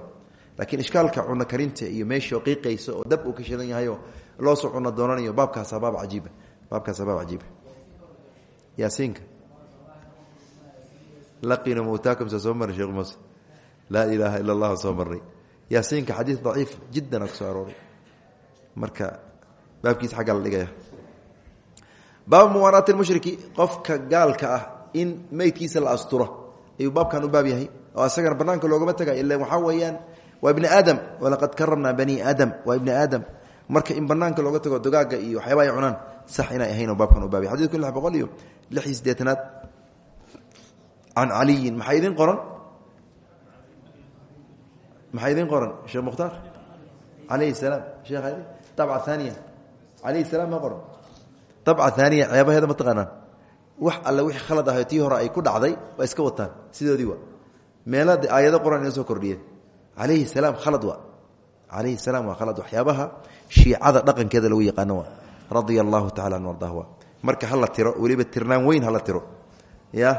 laakiin ishkaalka cuno karinta iyo meeshii oo qiiqaysa oo dab uu ka shidan yahayoo loo soo cuno doonanayo baabkaasa baab cajiiba baabkaasa baab cajiiba yaasiinka. Laqinu mawtaakum sa soo sheekh muuse. Laa ilaaha ila allah soo marray. Yaasiinka xadiis daciif jiddan ku marka baabkiisa xaggaa la dhigaya baabu muwaanaati lmushriki qofka gaalka ah in meydkiisa la asturo. Ayuu baabkan u baab yahay. Oo isagana banaanka loogama tagay ila waxaa weeyaan waa ibni aadam. Walaqad karamnaa bani aadam. Waa ibni aadam. Marka in banaanka looga tago dogaaga iyo waxyaaba ay cunaan sax inay ahayn baabkan u baabay xadidku lix boqol iyo lix iyo siddeetanaad. Can caliyin. Maxaa idin qoran? Maxaa idin qoran sheekh mukhtaar? Calayhi salaam. Sheekh ali dabca haaniya calayhi salaam ma qoran. Dabca haaniya ceebaheeda ma taqaanaan. Wax alle wixii khalad ahayo tii hore ay ku dhacday waa iska wataan. Sidoodii waa. Meela aayado qur'aan ina soo kordhiyeen calayhi salaam khalad waa calayhi salaam waa khalad waxyaabaha shiicada dhaqankeeda lagu yaqaano waa radia allahu tacala an ardah waa marka hala tiro weliba tirnaan weyn hala tiro ya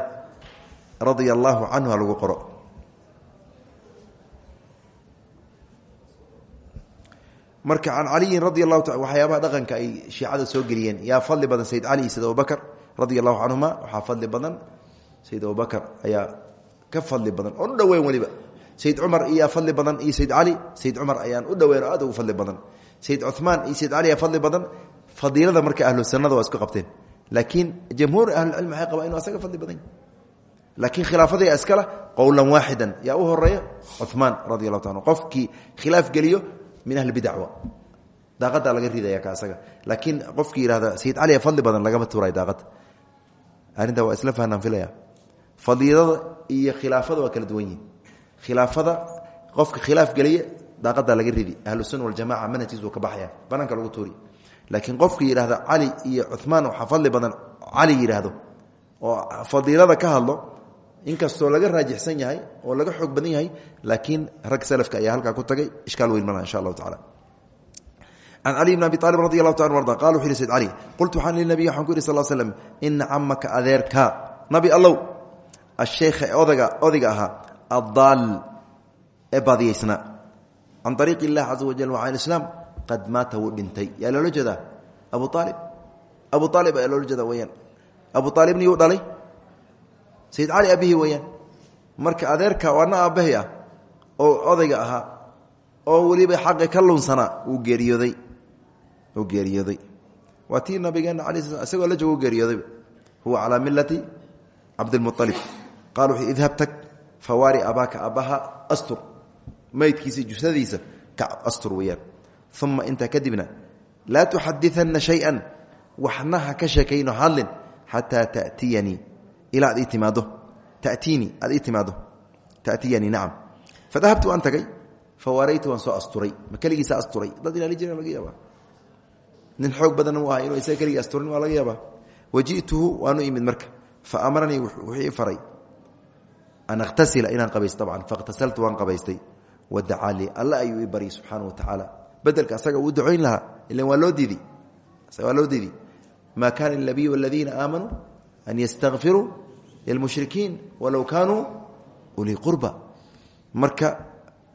radia allaahu canhu ha lagu qoro marka can caliyin radi allahu ta waxyaabaha dhaqanka ay shiicada soo geliyeen yaa fadli badan sayid cali iyo sayid abubakr radia allahu canhuma waxaa fadli badan sayid abubakr ayaa ka fadli badan oon u dhoweyn weliba sayid cumar iyaa fadli badan iyo sayid cali sayid cumar ayaan u dhoweyn oo aad ugu fadli badan. Sayid cumaan iyo sayid cali ayaa fadli badan. Fadiilada marka ahlu sanada waa isku qabteen. Laakiin jamhuur ahlucilm waxay qabaan inu asaga fadli badan laakiin khilaafadii iskala qowlan waaxidan yaa u horreeya cumaan radi allahu ta qofkii khilaaf geliyo min ahli bidac daaqadaa laga ridaya ka asaga. Laakiin qofkii yihahda sayid cali fadli badan lagama tuuray daaqada arrintaa waa isla fahnaan filaya fadiilada iyo khilaafada waa kala duwan yihiin khilaafada qofka khilaaf geliya daaqadaa laga ridi. Ahlusunna waljamaca manhajkiis wuu ka baxaya banaanka lagu tuuri. Laakiin qofkii yidhahda cali iyo cumaan waxaa fadli badan cali yidhaahdo oo fadiilada ka hadlo inkastoo laga raajixsan yahay oo laga xoog badan yahay laakiin rag salafka ayaa halkaa ku tagay ishkaal weyn mana insha allahu tacala can cali bn abi aalib radi allahu ta arda qala wuxu yhi sayd cali qultu waxaan linabiy waxaan ku yidhi sal slm ina camaka adeerka. Nabi allow asheykha odaga odayga ahaa addaal ee baadiyaysnaa can ariiq illahi caza wajal wa can islaam qad maata wuu dhintay. Yaa loola jeedaa? Abu aalib abu aalib ayaa loola jeeda weyaan abu aalibni yuu marka adeerka waana aabbahay ah oo odayga ahaa oo weliba xaqi ka lunsanaa uu geeriyooday. Uu geeriyooday. Waa tii nabigeena ala sl la joogo geeriyooday. Huwa calaa milati cabdilmualib qaal wuxuu idhab tag fawaari abaaka aabbaha astur. Maydkiisa jusadiisa astur weeyaan. Uma intaa kadibna laa tuxadianna shay-an. Waxna ha ka sheekayno hadlin xataa tatiyanii ilaa ad ii timaado tatiinii aad ii timaado tatiyanii nacam. Fadahabtu waan tagay. Fawaaraytu waan soo asturay. Ma keligiisa asturay. Dad ilaali jira laga yaabaa. Nin xoog badan u ahaa inuu isaga an akhtasila inaan qabaysto dabcan fakhtasaltu waan qabaystay wadacaa lii alla ayuu ii baryay subxaana wa tacaala bedelka asaga uu ducoyn lahaa ilan waa loo diiday waa loo diiday maa kaana linabiy waladiina aamanuu an ystakfiruu lilmushrikiin walow kaanuu ulii qurba marka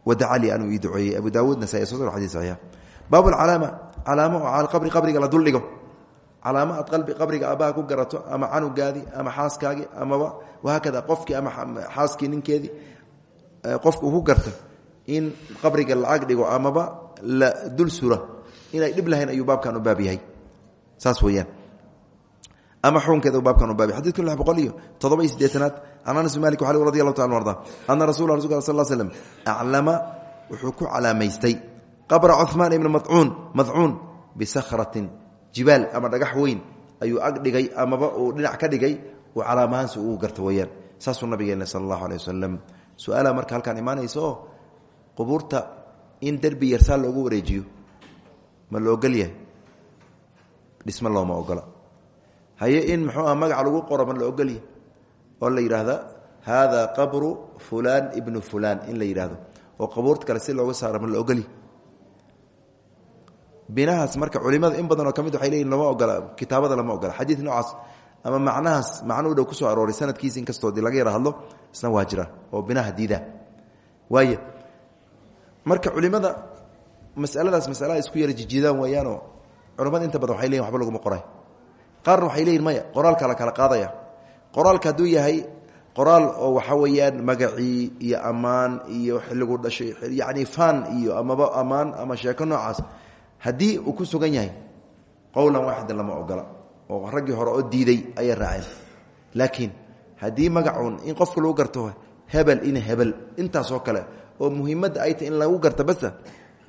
wadaca lii anuu ii duceeyey abu daawuud nasaa so xadii saxiixa baab alcalaama calaamo oo cala qabri qabriga la duldhigo calaamo aad qalbi qabriga aabbaha ku garato ama canugaadii ama xaaskaagii amaba wahaakada qofkii ama xaaskii ninkeedii qofka uu ku garta in qabriga lacag dhigo amaba la dul sura inay dhib lahayn ayuu baabkan u baab yahay. Saas weeyaan. Ama xukunkeeda baabkan u baabay xadidku lix boqol iyo toddoba iyo siddeetanaad can anas malik waxali radi allahu taala arda ana rasul rasulka sal slm aclama wuxuu ku calaamaystay qabra cuhmaan ibni madcuun madcuun bisakhratin jibaal ama dhagax weyn ayuu ag dhigay amaba uu dhinac ka dhigay uu calaamahaansi ugu garta weeyaan. Saasuu nabigeena sala allahu aleh wasalam su'aalaha marka halkaan imaanaysa oo in derbi yarsaa loogu wareejiyo ma la ogol yahay? Dhisma looma ogola haye in muxuu ah magaca lagu qoro ma la ogolya oo la yidhaahda hada qabru fulan ibnu fulan in la yidhaahdo oo qabuurta kale si looga saaro ma la ogolya binahaas marka culimada in badan oo ka mid waxay leeyihiin lama ogola kitaabada lama ogola xadiid noocaas ama macnahaas macno u dhow ku soo arooray sanadkiisa inkastoo di laga yara hadlo isna waa jira oo binaha diida. Waay marka culimada masaladaas masalaha isku yara jijiidaan weeyaanoo culamada inta badan waxay leyihin waba laguma qoray. Qaarna waxay leeyihiin maya qoraalka la kala qaadaya. Qoraalka hadduu yahay qoraal oo waxa weeyaan magacii iyo ammaan iyo xilligu dhashay yacni fan iyo amaba ammaan ama sheeko noocaas haddii uu ku sugan yahay qowlan waaxidan lama ogola. Oo raggii hore oo diiday ayay raaceen. Laakiin haddii magacuun in qofka lagu garto hebel in hebel intaasoo kale oo muhiimadda ay tahy in lagu garto basa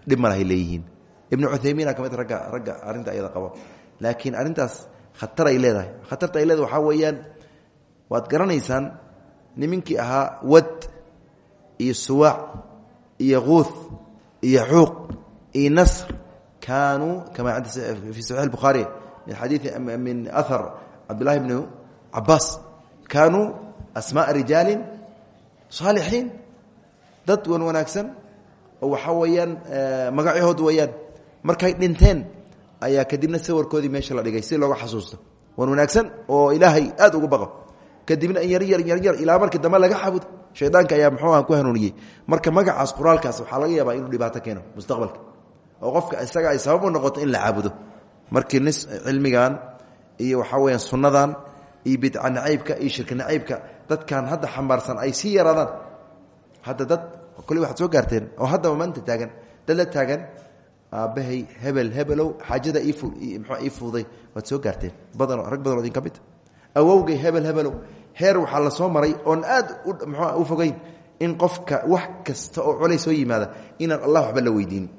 dhib malahay leeyihiin. Ibnu cuthaymiina ka mid ragga ragga arrinta iyada qabo. Laakiin arrintaas khatar ay leedahay. Khatarta ay leedahay waxaa weeyaan waad garanaysaan niminkii ahaa wad iyo suwaac iyo kuuth iyo xuuq iyo nasr kaanuu kama fi saxiix bukhaari min xadiii min ahar cabdillahi bni cabaas kaanuu asmaaa rijaalin saalixiin dad wan wanaagsan oo waxaa weeyaan magacyahood weeyaan markay dhinteen ayaa kadibna sawirkoodii meesha la dhigay si looga xasuusto wan wanaagsan oo ilaahay aad ugu baqo kadibna in yaryar yaryar ilaa markii dambe laga xabudo shaydaanka ayaa muxuu ah ku hanuuniyey marka magacaas qoraalkaas waxaa laga yaabaa inuu dhibaato keeno mustaqbalka oo qofka isaga ay sabab u noqoto in la caabudo. Markii nis cilmigan iyo waxaa weyaan sunnadan iyo bidca nacaybka iyo shirki nacaybka dadkan hadda xambaarsan ay sii yaraadaan. Hadda dad kole waxaad soo gaarteen oo haddaba maanta taagan. Dad taagan aabbahay hebel hebelow xaajada mxua ii fuuday waad soo gaarteen. Badanoo rag badanoo idin ka awowgay hebel hebelow. Heer waxaa la soo maray oon aad u fogeyn in qofka wax kasta oo colay soo yimaada inaan allah waxba la weydiin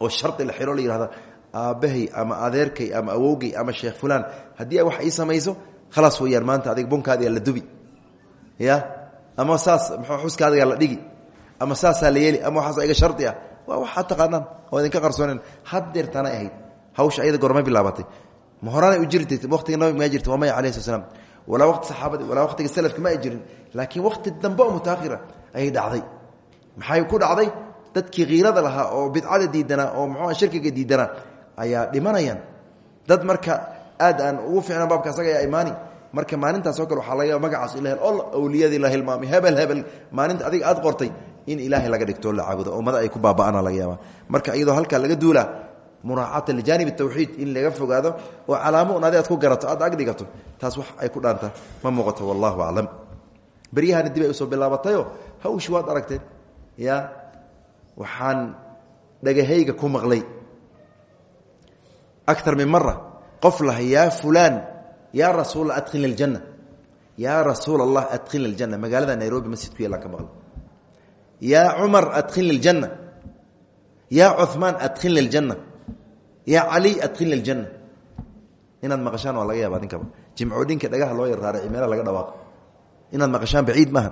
oo shardi la xiro la yihahda aabbahay ama adeerkay ama awowgay ama sheekh fulaan haddii ay wax ii samayso khalaas weyaan maanta adig bunkaadigaa la dubi. Ya? Ama saas mxuu xuskaadigaa la dhigi? Ama saasaa la yeeli ama waxaas iga shardi ah? Waa waxaad taqaanaan oo idinka qarsooneen haddeer taanay ahayd. Hawsha ayada gormay bilaabatay. Ma u jirtay waqtiga nabiga ma jirta waa maya alayh slat slam waqti saxaabadii walaa waqtiga salafka ma ay laakiin waqti dambe mutaakhira ayay dhacday. Maxay ku dhacday dadkii kiirada lahaa oo bidcada diidanaa oo muxua shirkiga diidanaa ayaa dhimanayaan. Dad marka aad aan ugu fiicnaan baabka asaga ayaa imaani. Marka maalintaasoo kale waxaa laga magacaas ila awliyadii la hilmaamay hebel hebel. Maalinta adiga aad qortay in ilaahay laga dhigto la caabudo ummada ay ku baaba'ana laga yaaba marka iyadoo halkaa laga duula muraacata lijaanib tawxiid in laga fogaado oo calaamo un aad ku garato aad ag dhigato taas wax ay ku dhaanta ma muuqato wallahu aclam. Beryahana dib ay bilaabatayo hawshi waad aragteen. Ya waxaan dhagahayga ku maqlay. Aar min mara qof lah yaa fulaan yaa rasuul adkhilna aljanna. Yaa rasuul allah adkhilna aljanna. Magaalada nairobi masjid ku yaalaan ka maqlay yaa cumar adkhilna aljanna. Yaa cumaan adkhilna aljanna. Yaa cali adkhilna aljanna. Inaad maqashaan waa laga yaaba ninkaba. Jimcoodhinka dhagaha loo yarraarci meela laga dhawaaqo. Inaad maqashaan baciid maaha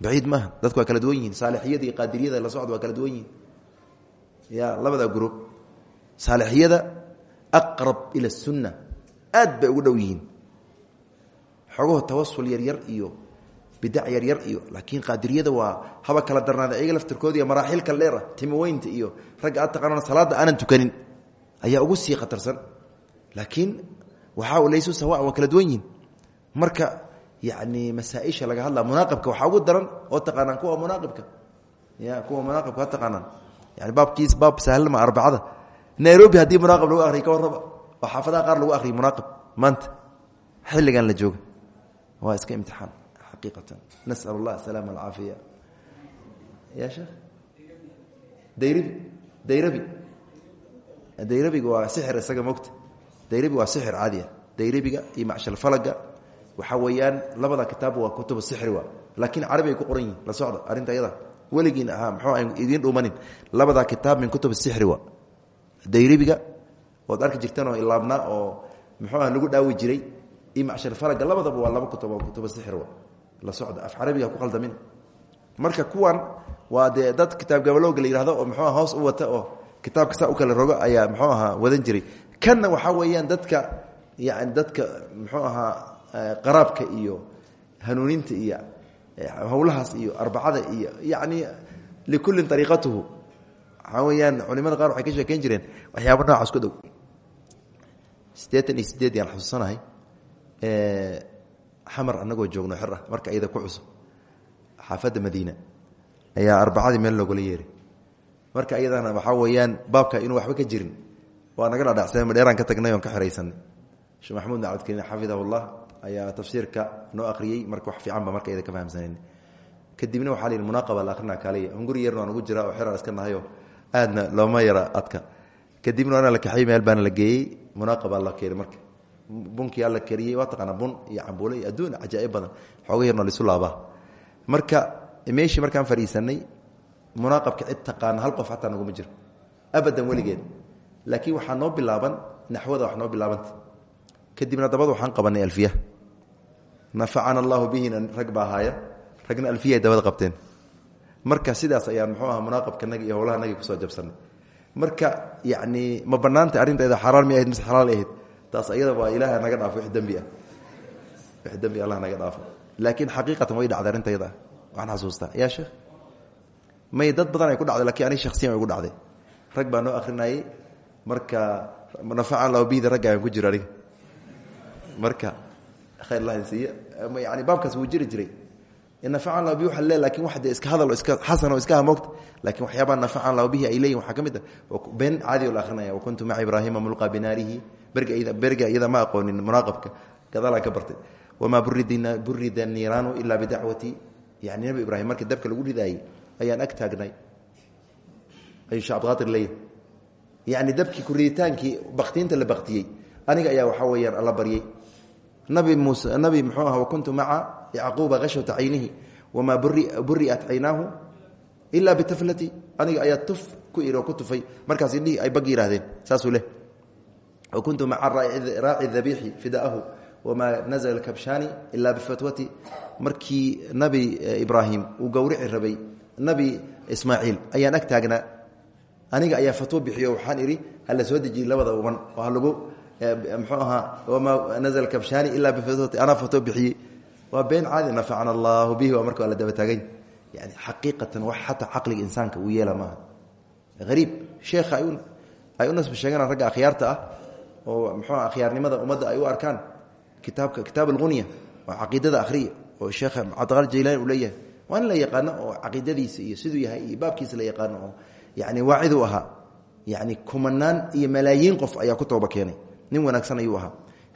baciid maaha dadku waa kala duwan yihiin. Saalixiyada iyo qaadiriyada la socda waa kala duwan yihiin. Ya labada group. Saalixiyada aqrab ila sunna. Aad bay ugu dhow yihiin. Xogaho tawasul yaryar iyo bidac yaryar iyo laakiin qaadiriyada waa haba kala darnaada. Iyaga laftirkooda iyo maraaxil kal dheer ah timoweynta iyo ragga aad taqaanaan salaadda aanan tukanin ayaa ugu sii khatarsan. Laakiin waxaa laysu sawa waa kala duwan yihiin. Marka yani masaaisha laga hadla munaaqibka waxaa ugu daran oo taqaanaan kuwa munaaqibka. Ya kuwa munaaqibka ha taqaanaan. Yani baabkiis baab sahlma arbacada. Nairobi haddii munaaqib lagu akriy ka warraba oo xaafadaha qaar lagu akriya munaaqib maanta xilligan la jooga. Waa iska imtixaan xaqiiqatan. Nasal allah asalaama alcaafiya ya sheekh? Dayrabi dayrabi dayrabiga waa sixir isaga mogta dayrabi waa sixir caadiya. Dayrabiga iyo macshalfalaga waxaa weeyaan labada kitaab waa kutub sixri laakiin carabi ku qoran yihiin la socda arrinta ayada weligiin ahaa muxuu an idiin dhuumanin. Labada kitaab min kutub sixri waa dayrabiga ood arki jirteen oo ilaabnaa oo muxuu ah lagu dhaawi jiray. Iyo macshalfalaga labadaba waa laba kutub oo kutub sixri waa la socda af carabiga ku qaldamin. Marka kuwan waa dad kitaab gabalooga la yihahdo oo muxuu hoos u wata oo kitaabka saa u kala rogo ayaa muxuu ahaa wadan jiray. Kanna waxaa weeyaan dadka yani dadka muxuu ahaa qaraabka iyo hanuuninta iyo howlahaas iyo arbacada iyo yani likullin ariiqatuhu waxaa weyaan culimada qaar waxay ka sheekeyn jireen waxyaaba noocaas ku dhow. Siddeetan iyo sideed yaan xusuusanahay. Xamar anagoo joogno xer marka iyada ku cusub xaafadda madiina ayaa arbacadii meel loogala yeeray. Marka iyadana waxaa weeyaan baabka inuu waxba ka jirin waa naga dhadhacsan madheeraan ka tagnay oon ka xeraysanay sheekh maxamuud bin cabdikariin xafidahullah ayaa tafsiirka noo akhriyey marka wax fiican ba marka iyada ka fahamsanayn kadibna waxaa la yidhi la akhrina kaaliya hunguri yarna aan ugu jira oo xeraan iska nahayo. Aadna looma yara adka. Kadibna waana la kaxay meel baana la geeyey. Munaaqaba la keenay marka. Bunkii alla kariyey waa taqaanaa bun iyo cambuule iyo adduun cajaa'ib badan. Xooga yarnoo laisu laabaa. Marka meeshii markaan fadhiisanay munaaqabka cid taqaana hal qof xataa naguma jiro. Abadan weligeed. Laakiin waxaa noo bilaaban naxwada wax noo bilaabanta. Kadibna dabada waxaan qabanay alfiya nafacana allahu bihina rag baa ragna alfiya dabada qabteen. Marka sidaas ayaan muxuu aha munaaqabkanaga iyo howlahanagii ku soo jabsanay marka yacni ma banaantay arrinteeda xaaraan mi mise xalaal ahayd? Taas ayada waa ilaaha naga dhaafo wix dembi ah. Wix dembi allah naga dhaafo. Laakiin xaqiiqatan way dhacday arrintayda waxaan xasuustaa. Yaa sheekh may dad badan ay ku dhacday lakiin ani shaksiyan way gu dhacday. Rag baa noo akrinayay marka nafacan lababida ragga aan ku jiro marka khayr allah siiye yani baabkaas wuu jiri jiray. Nafacan lababi waa le laakiin wa de iska hadal iska xasan oo iska hamoogta laakiin waxyaabaa nafacan lababihi ay leeyihiin waxaa ka mid a been caadi oo la akrinaya wakuntu maca ibraahima mulqa binaarihi berga iyada ma aqoonin munaaqabka gadaalaan ka bartay. Wamaa burida niiraanu ilaa bidacwati yani nebi ibraahim markii dabka lagu ridaayey ayaan ag taagnay. Ayuu shee abdiqaadir leeyahy yani dabkii kuriditaankii baktiinta la baktiyey aniga ayaa waxaa weyaan alla baryey nabi muuse nabi muxuu aha wakuntu maca yacquuba ashwata caynihi wamaa buri'at caynaahu ilaa bitaflati aniga ayaa tuf ku oo ku tufay. Markaas indhihii ay bag yihaahdeen saasuu leh. Wakuntu maca raaci dabiixi fidaahu wamaa nazla kabshaani ilaa bifatwati. Markii nabi ibraahim uu gowrici rabay nabi ismaaciil ayaan ag aniga ayaa fatwo bixiyo waxaan idhi hala soo dejiyey labada uban oo halagu mxuu ahaa wamaa nazla kabshaani ilaa bifatwati anaa fatwo bixiyey waa been caadi nafacana allahu bihi waa marka waa la daba taagany yani xaqiiqatan wax xataa caqliga insaanka uu yeela maaha hariib sheekha ay u nasba sheeganaan ragga akhyaarta ah oo mxuu akhyaarnimada ummadda ay u arkaan kitaabka kitaab alhunya waa caqiidada akhriya oo sheekha cabdiqaadir jaylaani uu leeyahay waa in la yaqaano oo caqiidadiisa iyo siduu yahay iyo baabkiisa la yaqaano oo yani waaciduu ahaa yani kumanaan iyo malaayiin qof ayaa ku tooba keenay nin wanaagsan ayuu ahaa.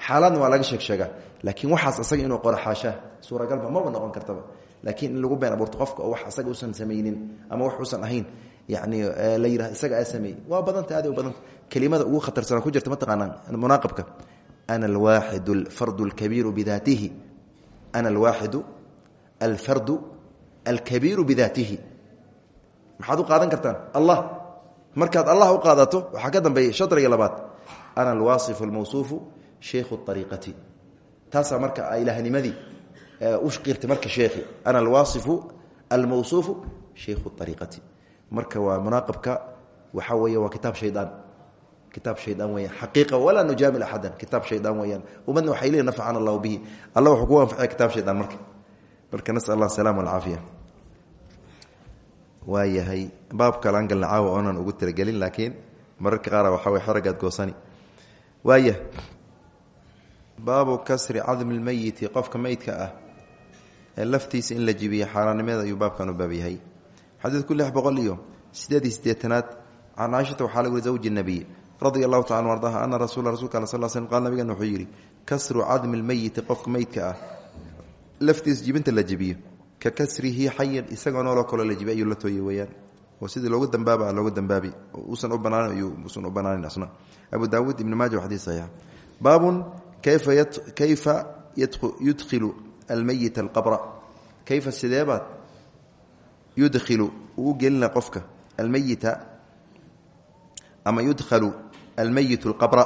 Xaalaadna waa laga sheeg sheegaa laakiin waxaas asaga inuu qoro xaashaa suuragalba maba noqon kartaba. Laakiin in lagu been abuurto qofka oo wax asaga usan samaynin ama wax usan ahayn yani la yidhah isaga aa sameeyey waa badanta aad u badanta. Kelimada ugu khatarsana ku jirta mataqaanaa munaaqabka. Ana alwaaxidu alfardu alkabiiru bidaatihi ana alwaaxidu alfardu alkabiiru bidaatihi maxaad u qaadan kartaan? Allah. Markaad allah u qaadato waxaa ka dambeeya shadriga labaad ana alwaasifu almawsuufu sheikhu ariiqati taasaa marka ilaahnimadii u marka sheekhi ana alwaasifu almawsuufu sheikhu ariiqati marka waa munaaqabka waxaa weeye waa kitaab shaydaan kitaab shaydaan weyaan xaqiiqa walaa nujaamil axadan kitaab shaydaan weyaan ummadna waxay leeyihiin nafacana allahu bihi alla wuxuu kugu anfacaya kitaab marka marka nasal allah asalaama walcaafiya waa yahay baab kalaan galna caawa oonan ugu talagelin laakiin mararka qaara waxaa way xeragaad goosani waaya. Baabu kasri cadmi lmeyiti qofka meydka ah ee laftiisa in la jibiya xaaraannimeeda ayuu baabkan u baab yahay. Xadiidku lix boqol iyo sideed iyo sideetanaad can caaishata waxaa lagu uri zawji nabiy radia allahu taala ardaha ana rasuula rasulka al sal slm qaal nabigan wuxuu yidhi kasru cadmi lmeyiti qofka meydka ah laftiisa jibinta la jibiyo. Ka kasrihi xayan isagoo nooloo kaloo la jibi ayuu la tooyey weyaan oo sidii loogu dambaaba loogu dambaabi usan u banaanin ayuu usan u banaanin asna. Abu daawuud ibn maaja xadiis saxiixa baabun kayfa kayfa yudkhilu almeyita alqabra. Kayfa sideebaad yudkhilu uu gelina qofka almeyita ama yudkhalu almeyitu alqabra?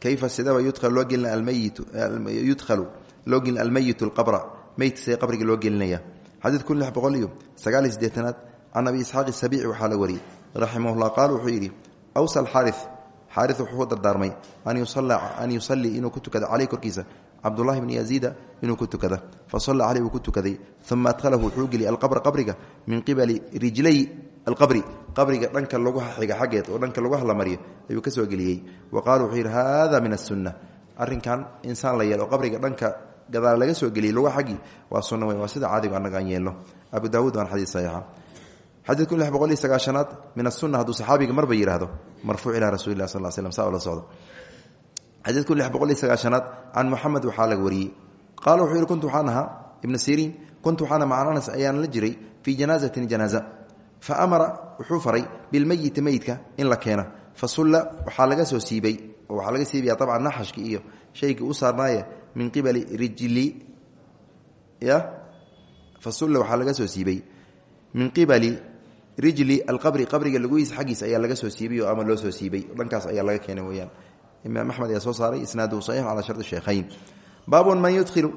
Kayfa sideeba yudkhalu loo gelina almeyitu yudkhalu loo gelina almeyitu alqabra? Meydkasee qabriga loo gelinaya? Xadiid kun lix boqol iyo sagaal iyo sideetanaad can abi isxaaq isabiici waxaa la wariyey. Raximahullah qaal wuxuu yidhi awsa alxaari xaari wuxuu dardaarmay an yusalii inuu ku tukada caleyh korkiisa. Cabdulahi bni yaziida inuu ku tukada. Fasalla caleyh wuu ku tukaday. Uma adhalahu wuxuu geliyay alqabra qabriga min qibali rijlay alqabri. Qabriga dhanka lagu xiga xaggeed oo dhanka lagu hlamariyo ayuu ka soo geliyey. Wa qaala wuxuu yidhi hada min asunna arrinkan insaan la yeelo qabriga dhanka gadaal laga soo geliyey luga xaggii waa sunna weyn waa sida caadigu annaga aan yeelno xadiidku lix boqol iyo sagaashanaad min asunna hadduu saxaabiga marba yidhaahdo marfuuc ilaa rasuli lah sal slm saa la socdo. Xadiidku lix boqol iyo sagaashanaad can muxamed waxaa laga wariyey. Qaala wuxuu yidhi kuntu waxaan ahaa ibna siriin kuntu waxaana maca anas ayaan la jiray fii janaazatin janaaza. Fa amara wuxuu faray bilmeyiti meyidka in la keena. Fa sulla waxaa laga soo siibay oo waxaa laga siibaya abcan naxashki iyo shaygii u saarnaaye min qibali rijli ya? Fa sulla waxaa laga soo siibay min qibali rijli alqabri qabriga laguhiisa xaggiisa ayaa laga soo siibay ama loo soo siibay. Dhankaas ayaa laga keenay weyaan imaam axmed ayaa soo saaray isnaaduhu saxiix calaa shardi sheekhayn. Baabun man yudkhilu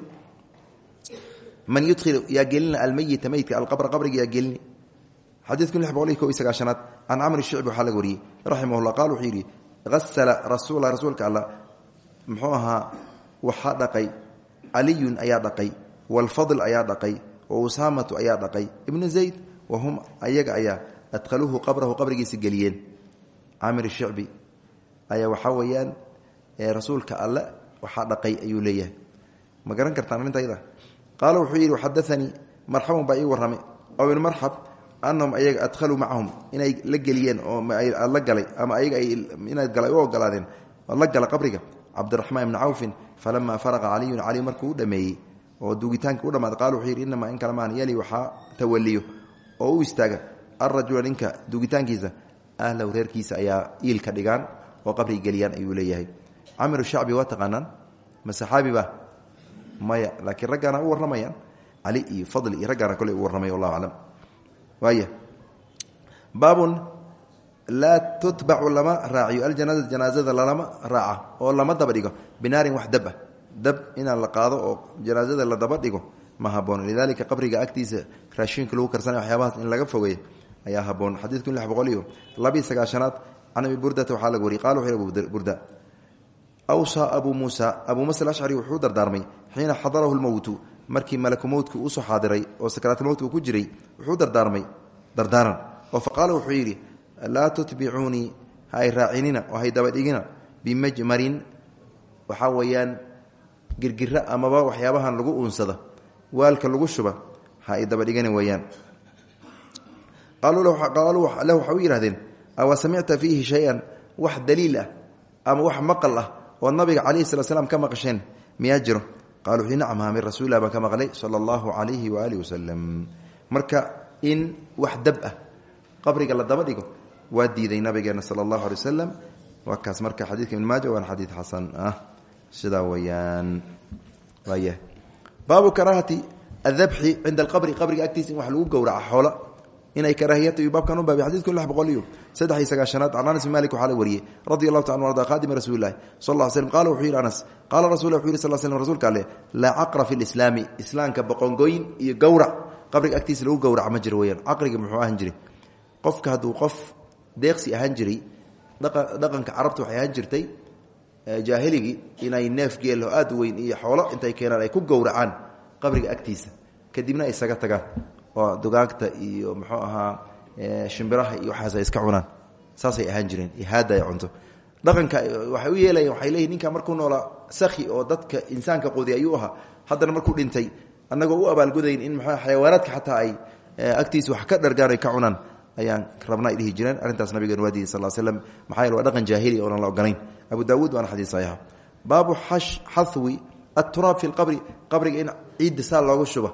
man yudkhilu yaa gelina almeyita meydka alqabra qabriga yaa gelini xadiidku lix boqol iyo kow iyo sagaashanaad can camri shicbi waxaa laga wariyey. Raximahullah qaal wuxuu yidhi hasala rasuula rasuulka alla muxuu ahaa waxaa dhaqay caliyun ayaa wa usaamatu ayaa dhaqay zayd wahum ayaga ayaa adkhaluuhu qabrahu qabrigiisa geliyeen. Caamir shicbi ayaa waxaa weeyaan rasuulka alle waxaa dhaqay ayuu leeyahay. Ma garan kartaan arintayda qaala wuxuu yidhi xadaanii marxabun baa ii warramay. Ow in marxab anahum ayaga adhaluu macahum. Inay la geliyeen oo la galay ama ayaga inay galay u ogolaadeen la gala qabriga. Cabdiraxmaan ibni cawfin falamaa faraqa caliyun cali markuu u dhameeyey oo duugitaanka u dhamaaday qaala wuxuu yidhi inamaa in kale oo u istaaga alrajula ninka duugitaankiisa ahlahu reerkiisa ayaa iilka dhigaan oo qabriga geliyaan ayuu leeyahay. Camir shacbi waa taqaanaan ma saxaabiba maya laakiin raggaana u warramayaan cali iyo fadli iyo raggaana kole u warramay wallahu aclam. Waaya baabun laa tutbacu lama raaciyo aljanaazata janaazada lalama raaca oo lama daba dhigo. Binaarin wax dab ah dab inaan la qaado oo janaazada la daba dhigo ma haboon lidalika qabriga agtiisa raashinka lagu karsanay waxyaabahaas in laga fogeeyo ayaa haboon xadiidku lix boqol iyo sagaashanaad can abi burdata waxaa laga wariyay qala wuxuu abu burda awsaa abuu muusa. Abuu musa alashcari wuxuu dardaarmay xiina xadarahu lmowtu markii malaku mowtka uusoo xaadiray oo sakraatmowtka uu ku jiray wuxuu dardaarmay dardaaran. Oo faqaala wuxuu yidhi laa tutbicuunii ha ay raacinina hay dabadhigina bimajmarin. Waxaa weeyaan girgira amaba waxyaabahan lagu uunsada waalka lagu shuba ha ay dabadhigana weeyaan. Qaaluu lahu waxay u yidhahdeen awa samicta fiihi shay-an? Daliil ah ama wax maqal ah oo nabiga calayhi sala slam ka maqasheen? Miyaa jiro? Qala wuxuu nacam min rasuulilah baan ka maqlay sala allahu calayhi waaalih wasalam marka in wax dab ah qabriga la daba dhigo waa diiday nabigeena sala allahu alay wasalam waa kaas marka xadiidka ibn maaja waana xadiid xasan ah. Sidaa weyaan waaya baabu karaahati adabxi cinda alqabri qabriga agtiisa in wax lagu gowraca xoola inay karaahiyata baabkan u baabay xadidku lix boqol iyo saddex iyo sagaashanaad can anas bin malik waxaa la wariyey radi allahu taala arda qaadimi rasuulilahi sal lla slm qala wuxuu yidhi anas qaala rasul wuxu yiri sal slm rsulka ale laa caqra fi lislaami islaamka boqongooyin iyo gowrac qabriga agtiisa lagu gowraca ma jiro weyaan caqriga muxuu ahaan jiray. Qofka hadduu qof deeqsi ahaan jiray dhaqanka carabta waxay ahaan jirtay jaahiligii inay neef geelo aad weyn iyo xoolo intay keenaan ay ku gowracaan qabriga agtiisa. Kadibna isaga tagaan oo dugaagta iyo muxuu ahaa shimbiraha iyo waxaas ay iska cunaan. Saasay ahaan jireen ihaada ay cunto. Dhaqanka waxay u yeelayan waxay leeyihiin ninka markuu noolaa sakhi oo dadka insaanka quudi ayuu ahaa. Haddana markuu dhintay annagoo u abaalgudayn in mxu xayawaanaadka xataa ay agtiisa wax ka dhargaan ka cunaan ayaan rabna ay dhihi jireen arrintaas nabigen waa diiday sal slam maxaa yeele waa dhaqan jaahili oonan la ogolayn abu daawuud waana xadiis saxiixa baabu xathwi aturaab fi lqabri qabriga in ciidda saa loogu shuba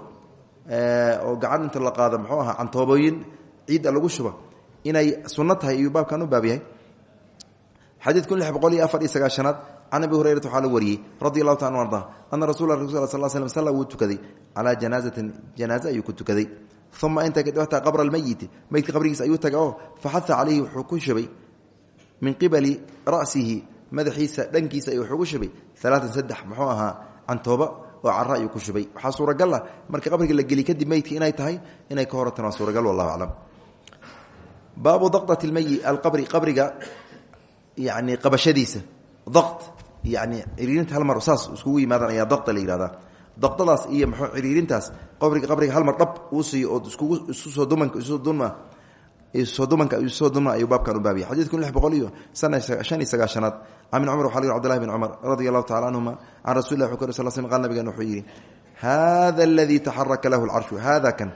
oo gacan inta la qaado muxuu ahaa cantoobooyin ciidda lagu shuba inay sunno tahay iyuu baabkan u baab yahay. Xadiid kun lix boqol iyo afar iyo sagaashanaad can abi hurayrata waxaa la wariyey radi allahu taala arda ana rasul rasul sal slm salla wuu tukaday calaa janaazatin janaaze ayuu ku tukaday uma inta ataa qabra almeyiti meydka qabrigiisa ayuu taga oo faxaha calayhi wuxuu ku shubay min qibali ra'sihi madaxiisa dhankiisa ayuu wuxuu ku shubay alaatan saddex muxuu ahaa cantooba oo cara ayuu ku shubay waxaa suuragal ah marka qabriga la geli kadib meydka inay tahay inay ka horatan waa suuragal wallahu aclam baabu daqdati lmeyi alqabri qabriga yani qabashadiisa daqd yani ciriirinta hal mar saas iskugu yimaadan ayaa daqda la yihahdaa daqdadaas iyo mxuu ciriirintaas qabriga qabriga hal mar dhab uu siiyo oo iskugu isu soo dumanka isu duma soo dumanka isusoo duma ayuu baabkan u baabiyay xadidku lix boqol iyo shan iyo sagaashanaad can bin cumar waxa lg cbdillahi bin cumar radia allahu tacala canhuma can rasuli lah kor sal sl qal nabigan wuxuu yidhi hada aladii lahu lcarshu hada kan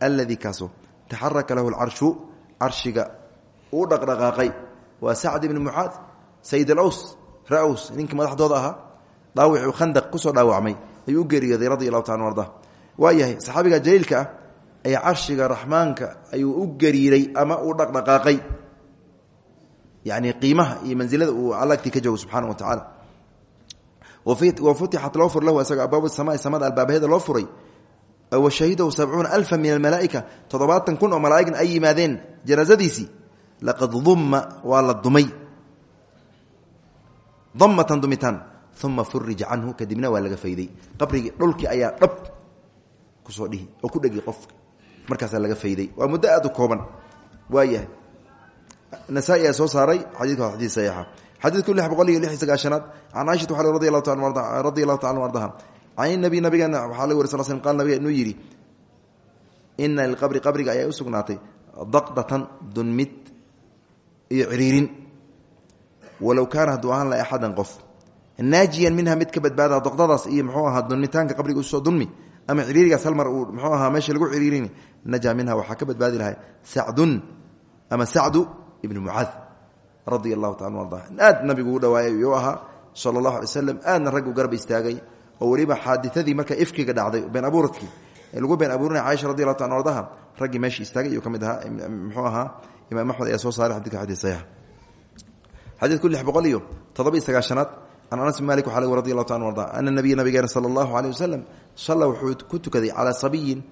aladii kaasoo taxaraka lahu lcarshu carshiga uu dhaqdhaqaaqay waa sacd ibni mucaad sayid alaws ra-ws ninkii madaxdooda ahaa dhaawicuu khandaq ku soo dhaawacmay ayuu u geeriyooday radi taala arda. Waa yahay saxaabiga jaliilka ah ayaa carshiga ayuu u gariiray ama uu dhaqdhaqaaqay. Yani qiimaha iyo mansilada uu alla agtii ka joogo subxaana wa tacaala. Wa futixat loo fur lahu isagoo abwaab samai samada albaabaheeda loo furay. Wa shahidahu sabcuuna alfa min almalaaika toddobaatan kun oo malaaigna ay yimaadeen janaasadiisii laqad dumma waa la dumay. Damatan dumitaan uma furija canhu kadibna waa laga fayday. Qabrigii dhulkii ayaa dhab ku soo dhihi oo ku dhegi qofka markaasaa laga fayday. Waa muddo aad u kooban. Waayahay nasaa-i ayaa soo saaray xadidka waa xadiid saxiixa. Xadiidku lix boqol iyo lix iyo sagaashanaad can caaishata waxaa radi allahu taala radi allahu tacala ardaha. Can nabi nabigeena waxaa laga wari sal sl qal nabiga inuu yidhi ina lilqabri qabriga ayaa u sugnaatay daqdatan dunmid iyo ciriirin. Walow kaana hadduu ahaan laha axadan qof naajiyan minha mid ka badbaada doqdadaas iyo mxuu ahaa dunmitaanka qabriga u soo dunmi ama ciriirigaas hal mar uu mxuu ahaa meesha lagu ciriirin najaa minha waxaa ka badbaadi lahay sacdun ama sacdu ibnu mucaad radia allahu taala arda. Aad nabigu u dhawaayay uu ahaa sala allahu alay slam aadna raggu garab istaagay oo weliba xaaditadii marka ifkiga dhacday been abuuradkii lagu been abuurinaya caaisha radi allahu taala ardaha raggii meesha istaagay iyuu ka mid ahaa mxuu ahaa imaam axmed ayaa soo can anas bin malik waxaa radi allahu taala arda ana nabiya nabigeena sala allahu aleyh wasalam salla wuxuu ku tukaday calaa sabiyin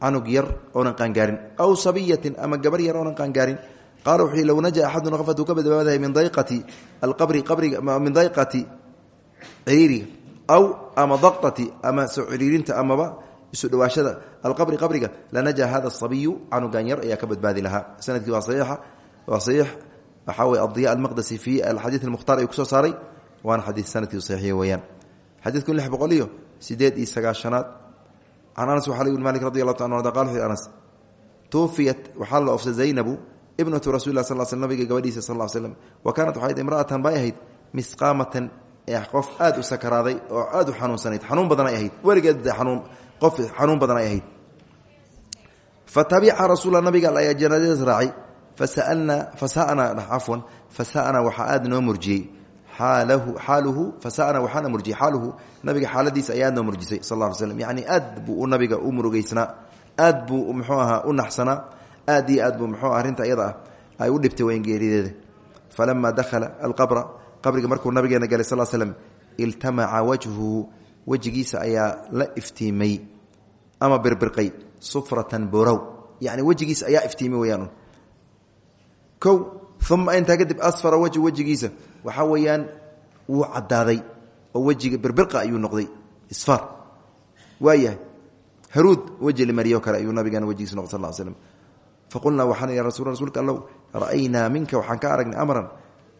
canug yar oonan qaangaarin aw sabiyatin ama gabar yar oonan qaangaarin qaala wuxuu low naja axadun qof hadduu ka badbaadahay min dayqati alqabri qabriga min dayqati ciriiriga aw ama daqati ama soo ciriirinta amaba isu dhawaashada alqabri qabriga lanaja hada asabiyu canugan yar ayaa ka badbaadi lahaa sannadkii waa saxiixa waa saxiix waxaa weye adiya almaqdasi fi alxadiid almukhtaar ayuu ku soo saaray waana xadiid sanadkiisu saxiixiya weeyaan. Xadiidku lix boqol iyo sideed iyo sagaashanaad can anas waxa lg malik radi allahu ta arda qal wuxu anas tuufiyat waxaa la oofsay zaynabu ibnatu rasul lah sal sl nabiga gabadhiisa sal slm wa kaanat waxayd imra'atan bay ahayd misqaamatan qof aad u sakaraaday oo aad u xanuunsanayd. Xanuun badan ay ahayd. Weligeed anuun qof xanuun badan ay ahayd. Fatabica rasuula nabiga ayaa janaadadaas raacay. Fasalna fasana cafwan fasana waxaa aad noo murjiyey xaaluhu fasana waxaana murjiyey xaaluhu nabiga xaaladiisa ayaa aad noo murjisay sal lla slm yani aad buu nabiga u murugeysnaa aad buu muxuu ahaa u naxsanaa aad iyo aad buu muxuu arrinta iyada ah ay u dhibtay weyn geerideeda. Falama dakhala alqabra qabriga markuu nabigeena galay sal slm iltamaca wajhuhu wejigiisa ayaa la iftiimay ama birbirqay sufratan borow yani wejigiisa ayaa iftiimay weyaan o uma intaa kadib asfara wajhu wejigiisa waxaa weeyaan wuu cadaaday oo wejiga birbirqa ayuu noqday isfar waayahay haruud weji limariyo kale ayuu nabigeena wejigiisa noqday sal slm faqulnaa waxaan ya rasul rasuulka allow ra'aynaa minka waxaan ka aragnay amran.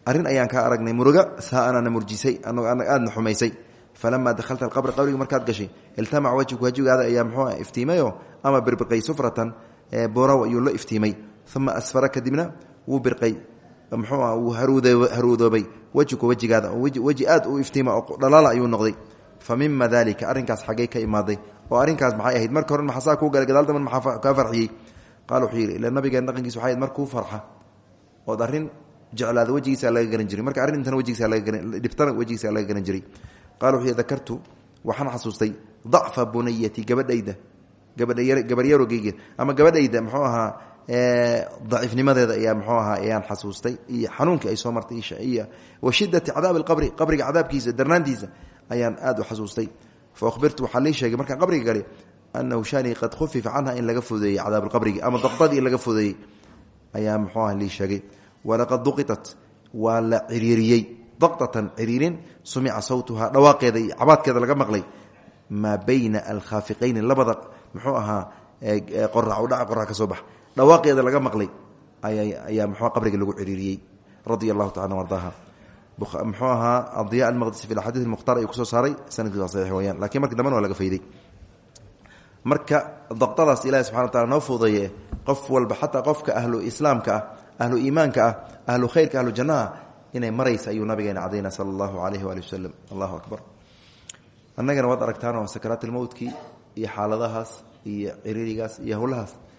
Arrin ayaan kaa aragnay muruga saaanana murjisay aadna xumaysay. Falamaa dakhalta alqabra qabriga markaad gashay iltamac wajhku wajigaada ayaa muxuu iftiimayo ama birbirqay sufratan borow ayuu la iftiimay. Uma asfara kadibna wuu birqay muxuu ah wuu haruudoobay. Wejhku wejigaada weji aad u iftiima oo dhalaala ayuu noqday. Fa mima dalika arrinkaas ka imaaday. Oo arrinkaas maxay ahayd? Marka hore maxasaa kuu galay? Gadaal damban maxaa kaa farxiyey? Qaala wuxuu yidhi ila nabigeen dhaqankiis waxay markuu farxa ood arrin jeclaada wejigiisa laga garan jiray. Marka arrintan wejigiisa dhibtana wejigiisa laga garan jiray. Qala wuxuu dakartu waxaan xasuustay dacfa bunayati gabadhayda gabaryaroogeyga ama gabadhayda muxuu ahaa daciifnimadeeda ayaa muxuu ahaa ayaan xasuustay. Iyo xanuunkii ay soo martay iyo wa shidati cadaabi alqabri cadaabkiisa darnaantiisa ayaan aad u xasuustay. Fa uhbirtu sheegay markaan qabriga galay anahu shanii qad khufifa canha in laga fudeeyey cadaab alqabrigi ama daqdadii in laga fudeeyey ayaa muxuu aha lii sheegay. Walaqad duqitat waa la ciriiriyey daqdatan ciriirin sumica dhawaaqeeda cabaadkeeda laga maqlay. Maa bayna alkhaafiqayni labada muxuu ahaa qorac udhaca qorac ka soo bax dhawaaqeeda laga maqlay ayaa mxu qabriga lagu ciriiriyey radia taala ardaaha muxuu ahaa adiya almaqdisi fi axaadiis mukhtaar ayuu ku soo saaray sanadkiis waa saxiix weyaan lakiin markii dambena waa laga fayday. Marka daqdadaas ilahi subxana wa taala noo fuudaye qof walba xataa qofka ahlu islaamka ah ahlu iimaanka ah ahlu khayrka ahlu jannaha inay maraysa ayuu nabigeena cadayna sala alayhi waali wasalam allahu akbar. Annagana waad aragtaanoo sakaraatulmowtkii iyo xaaladahaas iyo ciriirigaas iyo howlahaas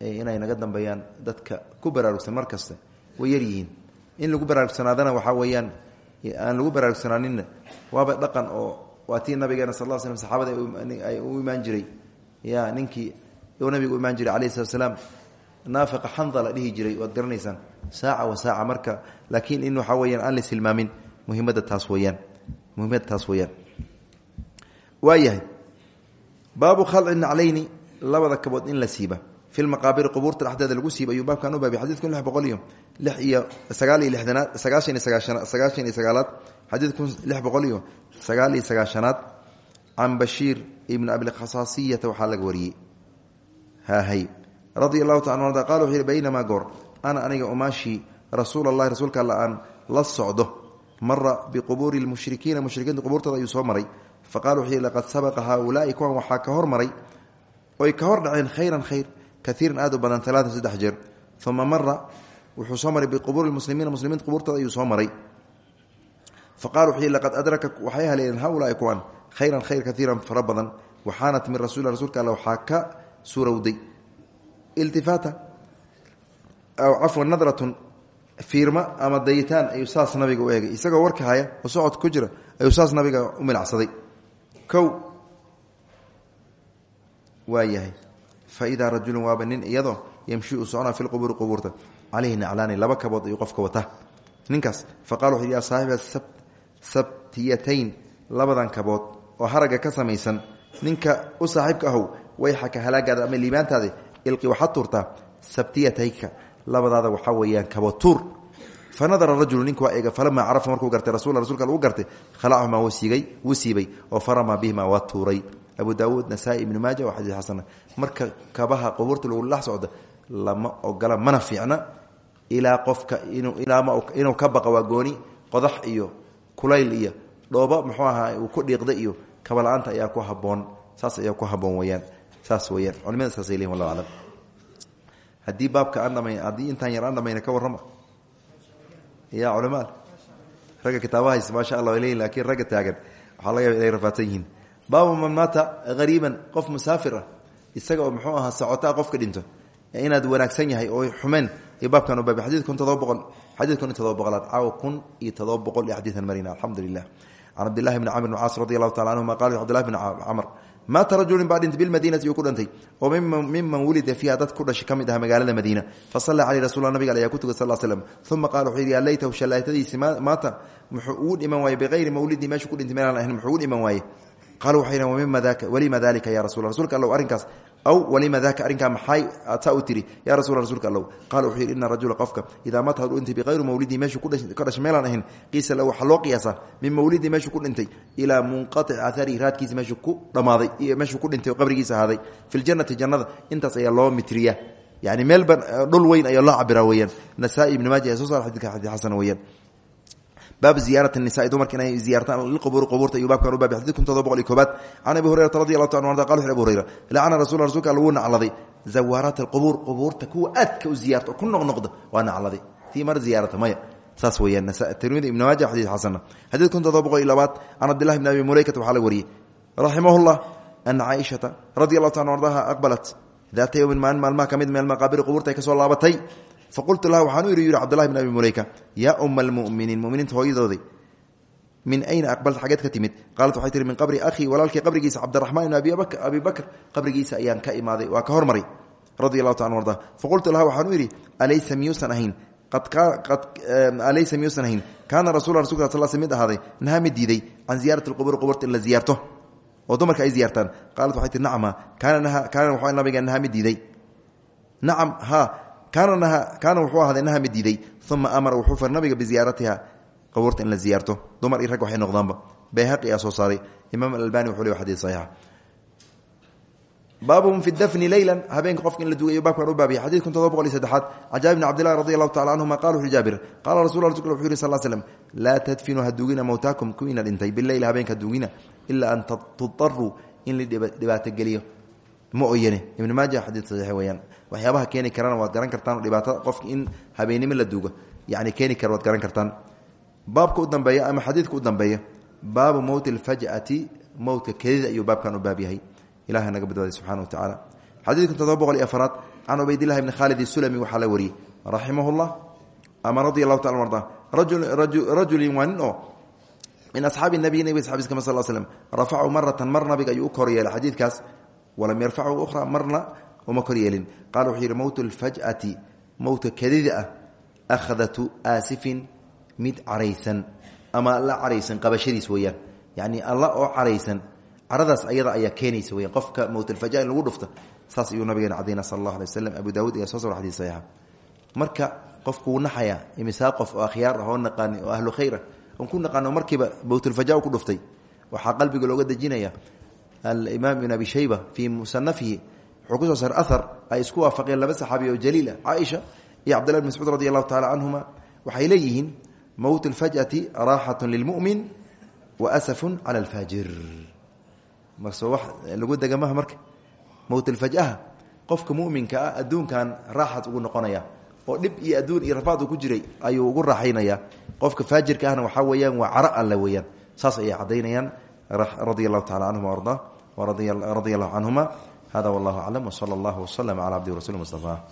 inay naga dambeeyaan dadka ku baraarugsan mar kaste way yaryihiin in lagu baraarugsanaadana waxaa weeyaan aan lagu baraarugsanaaninna waaba dhaqan oo waa tii nabigeena sal l slm saxaabada ay u imaan jiray. Ya ninkii nabiga u jiray alayh slat slaam xandala dhihi jiray waad garanaysaan saaca wa saaca marka laakiin in waxaa weyaan aan muhimadda taas weyaan muhimadda taas weyaan waayahay baabu khalci naclayni labada kabood in la siiba fi lmaqaabiri qubuurta dhexdeeda lagu siiba ayuu baabkan u baabay xadidkun lix boqol iyo lix iyo sagaal iyo lixdanaad sagaashan iyo sagaashana sagaashan iyo sagaalaad xadiidkun lix boqol iyo sagaal iyo sagaashanaad can bashiir ibni abilkhasaasiyata waxaa laga wariyey haahay radia allahu taala arda qala wuxuu yihi baynamaa goor ana aniga umaashii rasuul allahi rasuulka alla aan la socdo mara biqubuuri lmushrikiina mushrikiinta qubuurtooda ayuu soo maray faqala wuxuu yihi laqad sabaqa haaulaai kuwan waxaa ka hormaray oy ka hor dhaceen khayran khayr kaiiran aad u badan alaatan saddex jeer. Uma mara wuxuu soo maray biqubuuri muslimiina muslimiinta qubuurtooda ayuu soo maray. Faqala wuxuu yihi laqad adraka waxay haleeleen haaulaai kuwan khayran khayr kaiiran fara badan. Waxaanat min rasul rasuulka alle waxaa ka suurowday. Iltifaata aw cafwan nadratun fiirma ama dayitaan ayuu saas nabiga u eegay. Isagoo warka haya oo socod ku fa idaa rajulun waaba nin iyadoo yamshi uu soconaa fi lqubuuri qubuurta. Caleyhi naclaani laba kabood ayuu qofka wata ninkaas fa qala wuxu ya saaxiba sabtiyatayn labadan kabood oo haragga ka samaysan ninka u saaxiibka ahow wayxaka halaagaada ama liibaantaada ilqi waxaad tuurtaa sabtiyatayka. Labadaada waxaa weeyaan kabood tuur. Fa nadara rajulu ninku waa eega falamaa carafa markuu gartay rasul rasulka lagu gartay khalacahumaa wuu siibay oo abu daawuud nasaa-i ibnu maaja waa xadiis marka kabaha qubuurta lagu dhex socda lama ogola mana fiicna ilaa qofka inuu ka baqa gooni qodax iyo kulayl iyo dhoobo muxuu ahaa uu ku dhiiqda iyo kabala-aanta ayaa ku haboon saas ayaa ku haboon weyaan. Saas weyaan. Culimada saasay lehin wallahu aclam haddii baabka aan dhamayn haddii yar aan dhamayna ka warrama? Ya culamaal ragga kitaabahays maasha allah leyin laakiin ragga taagan. Waxaa laga inay rafaadsan baabu man maata hariiban qof musaafir ah. Isaga oo muxuu ahaa socotaa qofka dhinto. Inaad wanaagsan yahay oo xumeen iyo baabkan baab xadid kun todoba boqol xadid kun iyo todoba boqolaad caawa kun iyo todoba boqol iyo xadiidan marina alxamdu lilah can cabdillahi bni camr bn caas radi allahu tacala anhuma qala cbdillahi bni camr maata rajulin baa dhintay bilmadiinati uu ku dhintay oo miman wulida fiiha dad ku dhashay ka mid ah magaalada madiina. Fasalla caleyh rasul nabiga ayaa ku tugay sal slm uma qala wuxuu yidhi yaa laytahu shallaatadiisi maata muxuu ugu dhiman waaye bikayri mawlidii meeshuu ku dhintay meelaan ahayn muxuu ugu dhiman waaye qalu waxay dhn wamima daka walima dalika ya rasul rsulka allow arrinkaas aw walima daka arrinkaa maxay saa u tiri ya rasul rsulka allow qala wuxuu yidhi ina rajula qofka idaa mata haduu dhintay bikayri mawlidii meeshuu ka dhashay meelaan ahayn qiisa lahu waxaa loo qiyaasaa min mawlidii meeshuu ku dhintay ilaa munqaطici aaharihi raadkiisa meeshuu ku dhammaaday meeshuu ku dhintay oo qabrigiisa ahaaday fi ljannati jannada intaas ayaa loo mitriya yani meelba dhul weyn ayaa loo cabiraa weyaan nasaa-i ibni maaja ee soo saar xadidka xadii xasan weyaan baabu ziyaarat nisaai dumarka inay ziyaartaan liqubuuri qubuurta iyo baabkan u baabi xadid kun todoba boqol iyo koobaad can abi hurayrata radi allahu taala arda qala wuxu abu hurayra lacana rasul rsulka wuu nacladay zawaaraat alqubuur qubuurta kuwa aadka u ziyaarta oo ku noqnoqda waa nacladay tii mar ziyaarata maya saas weyaan tirmidi ibn maaja xadiid xasana xadiid kun todoba boqol iyo labaad can cabdillahi bni abi mulaykata waxaa la wariyey raximah llah ana caaishata radi allahu taala ardaha aqbalat daata yowmin maalin maalmaha ka mid meel maqaabiri qubuurta ay ka soo laabatay faqultu laha waxaan u yidhi yidhi cbdullahi bn abi muleyka yaa uma almuminiin muminiinta hooyadooday min ayna aqbalta xageed ka timid qaalat waxay tihi min qabri akhii walaalkii qabrigiisa cabdiraxmaan ibn abi bakr qabrigiisa ayaan ka imaaday waa ka hormaray radi allahu ta arda faqultu laha waxaan u yidhi alaysa miyuusan ahayn alaysa miyuusan ahayn kaana rasul rasulka sal sl mid ahaaday nahaa mid diiday can ziyaarat lqubur quburta in la ziyaarto oo dumarka ay ziyaartaan qaalat waxay tihi nacma kaana waxaa nabiga nahaa mid diiday nacam ha kaana wuxuu ahaaday naha mid diiday uma amara wuxuu far nabiga biziyaaratiha. Qabuurta in la ziyaarto. Dumar iyo rag waxay noqdaanba. Bayhaqi aa soo saaray. Imaam alalbani wuxuu le xadii saxiixa baabun fi dafni leyla habeenka qofka in la dugayo baabkan u baabiya xadid kun todoba boqol iyo saddexaad can jaabir bn cabdillahi radi allahu tacala canhuma qala wuxu jaabir qaala rasul rasulka wuxu yiri sal slm laa tadfinuu ha dugina mowtaakum kuwiina dhintay bileyl habeenka dugina ilaa an tudaruu in la dhibaatogeliyo ma oyane ibn maaja xadiid saxiix weyaan waxyaabaha keeni karana waad garan kartaan dhibaatada qofka in habeennimo la duugo. Yani keeni kara waad garan kartaan. Baabka u dambeeya ama xadiidka u dambeeya baabu mowti alfaj'ati mowtka kedida ayuu baabkan u baab yahay. Ilahay naga badbaaday subxana wa tacaala xadiidka todoba boqol iyo afaraad can cubaydillahi bni khaalid isulami waxaa la wariyey. Raximah llah ama radia allahu taala arda. Rajulin waa nin oo min asxaabi nabiy nabig asxabiis kama sal slm rafacu maratan mar nabiga ayuu u kor yeelay xadiidkaas walam yarfachu ukhra marna uma kor yeelin. Qala wuxuu yidhi mowtu lfaj'ati mowta kadida ah akhdatu aasifin mid caraysan. Ama alla caraysan qabashadiis weeyaan. Yacni alla oo caraysan caradaas ayada ayaa keenaysa weyan qofka mowtlfaja in lagu dhufta saas ayuu nabigeena cadayna sal allah alay waslam abu daawud ayaa soo sar xadis saxiixa. Marka qofku wuu naxayaa imisaa qof oo akhyaar ah oo naqaani oo ahlu khayr ah aimaam ibn abi shayba fii musanafihi wuxuu ku soo saaray ahar ay isku waafaqeen laba saxaabi oo jaliil ah caaisha iyo cabdillah bin mascuud radi allahu taala canhuma waxay leeyihiin mowt alfajati raaxatu lilmumin wa asafun cala alfaajir marso wax eh, lagu degamaha marka? Mowt alfajaha qofka muminka ah adduunkan raaxaas ugu noqonaya oo dhib iyo adduun iyo rafaad uu ku jiray ayuu ugu raaxaynaya. Qofka faajirka ahna waxaa weeyaan waa cara alle weeyaan saas ayay caddaynayaan radia allahu tacala canhum ardaa radia allahu canhuma hada wallahu aclam wsala allahu waslama cala abdihi rasuli mustafa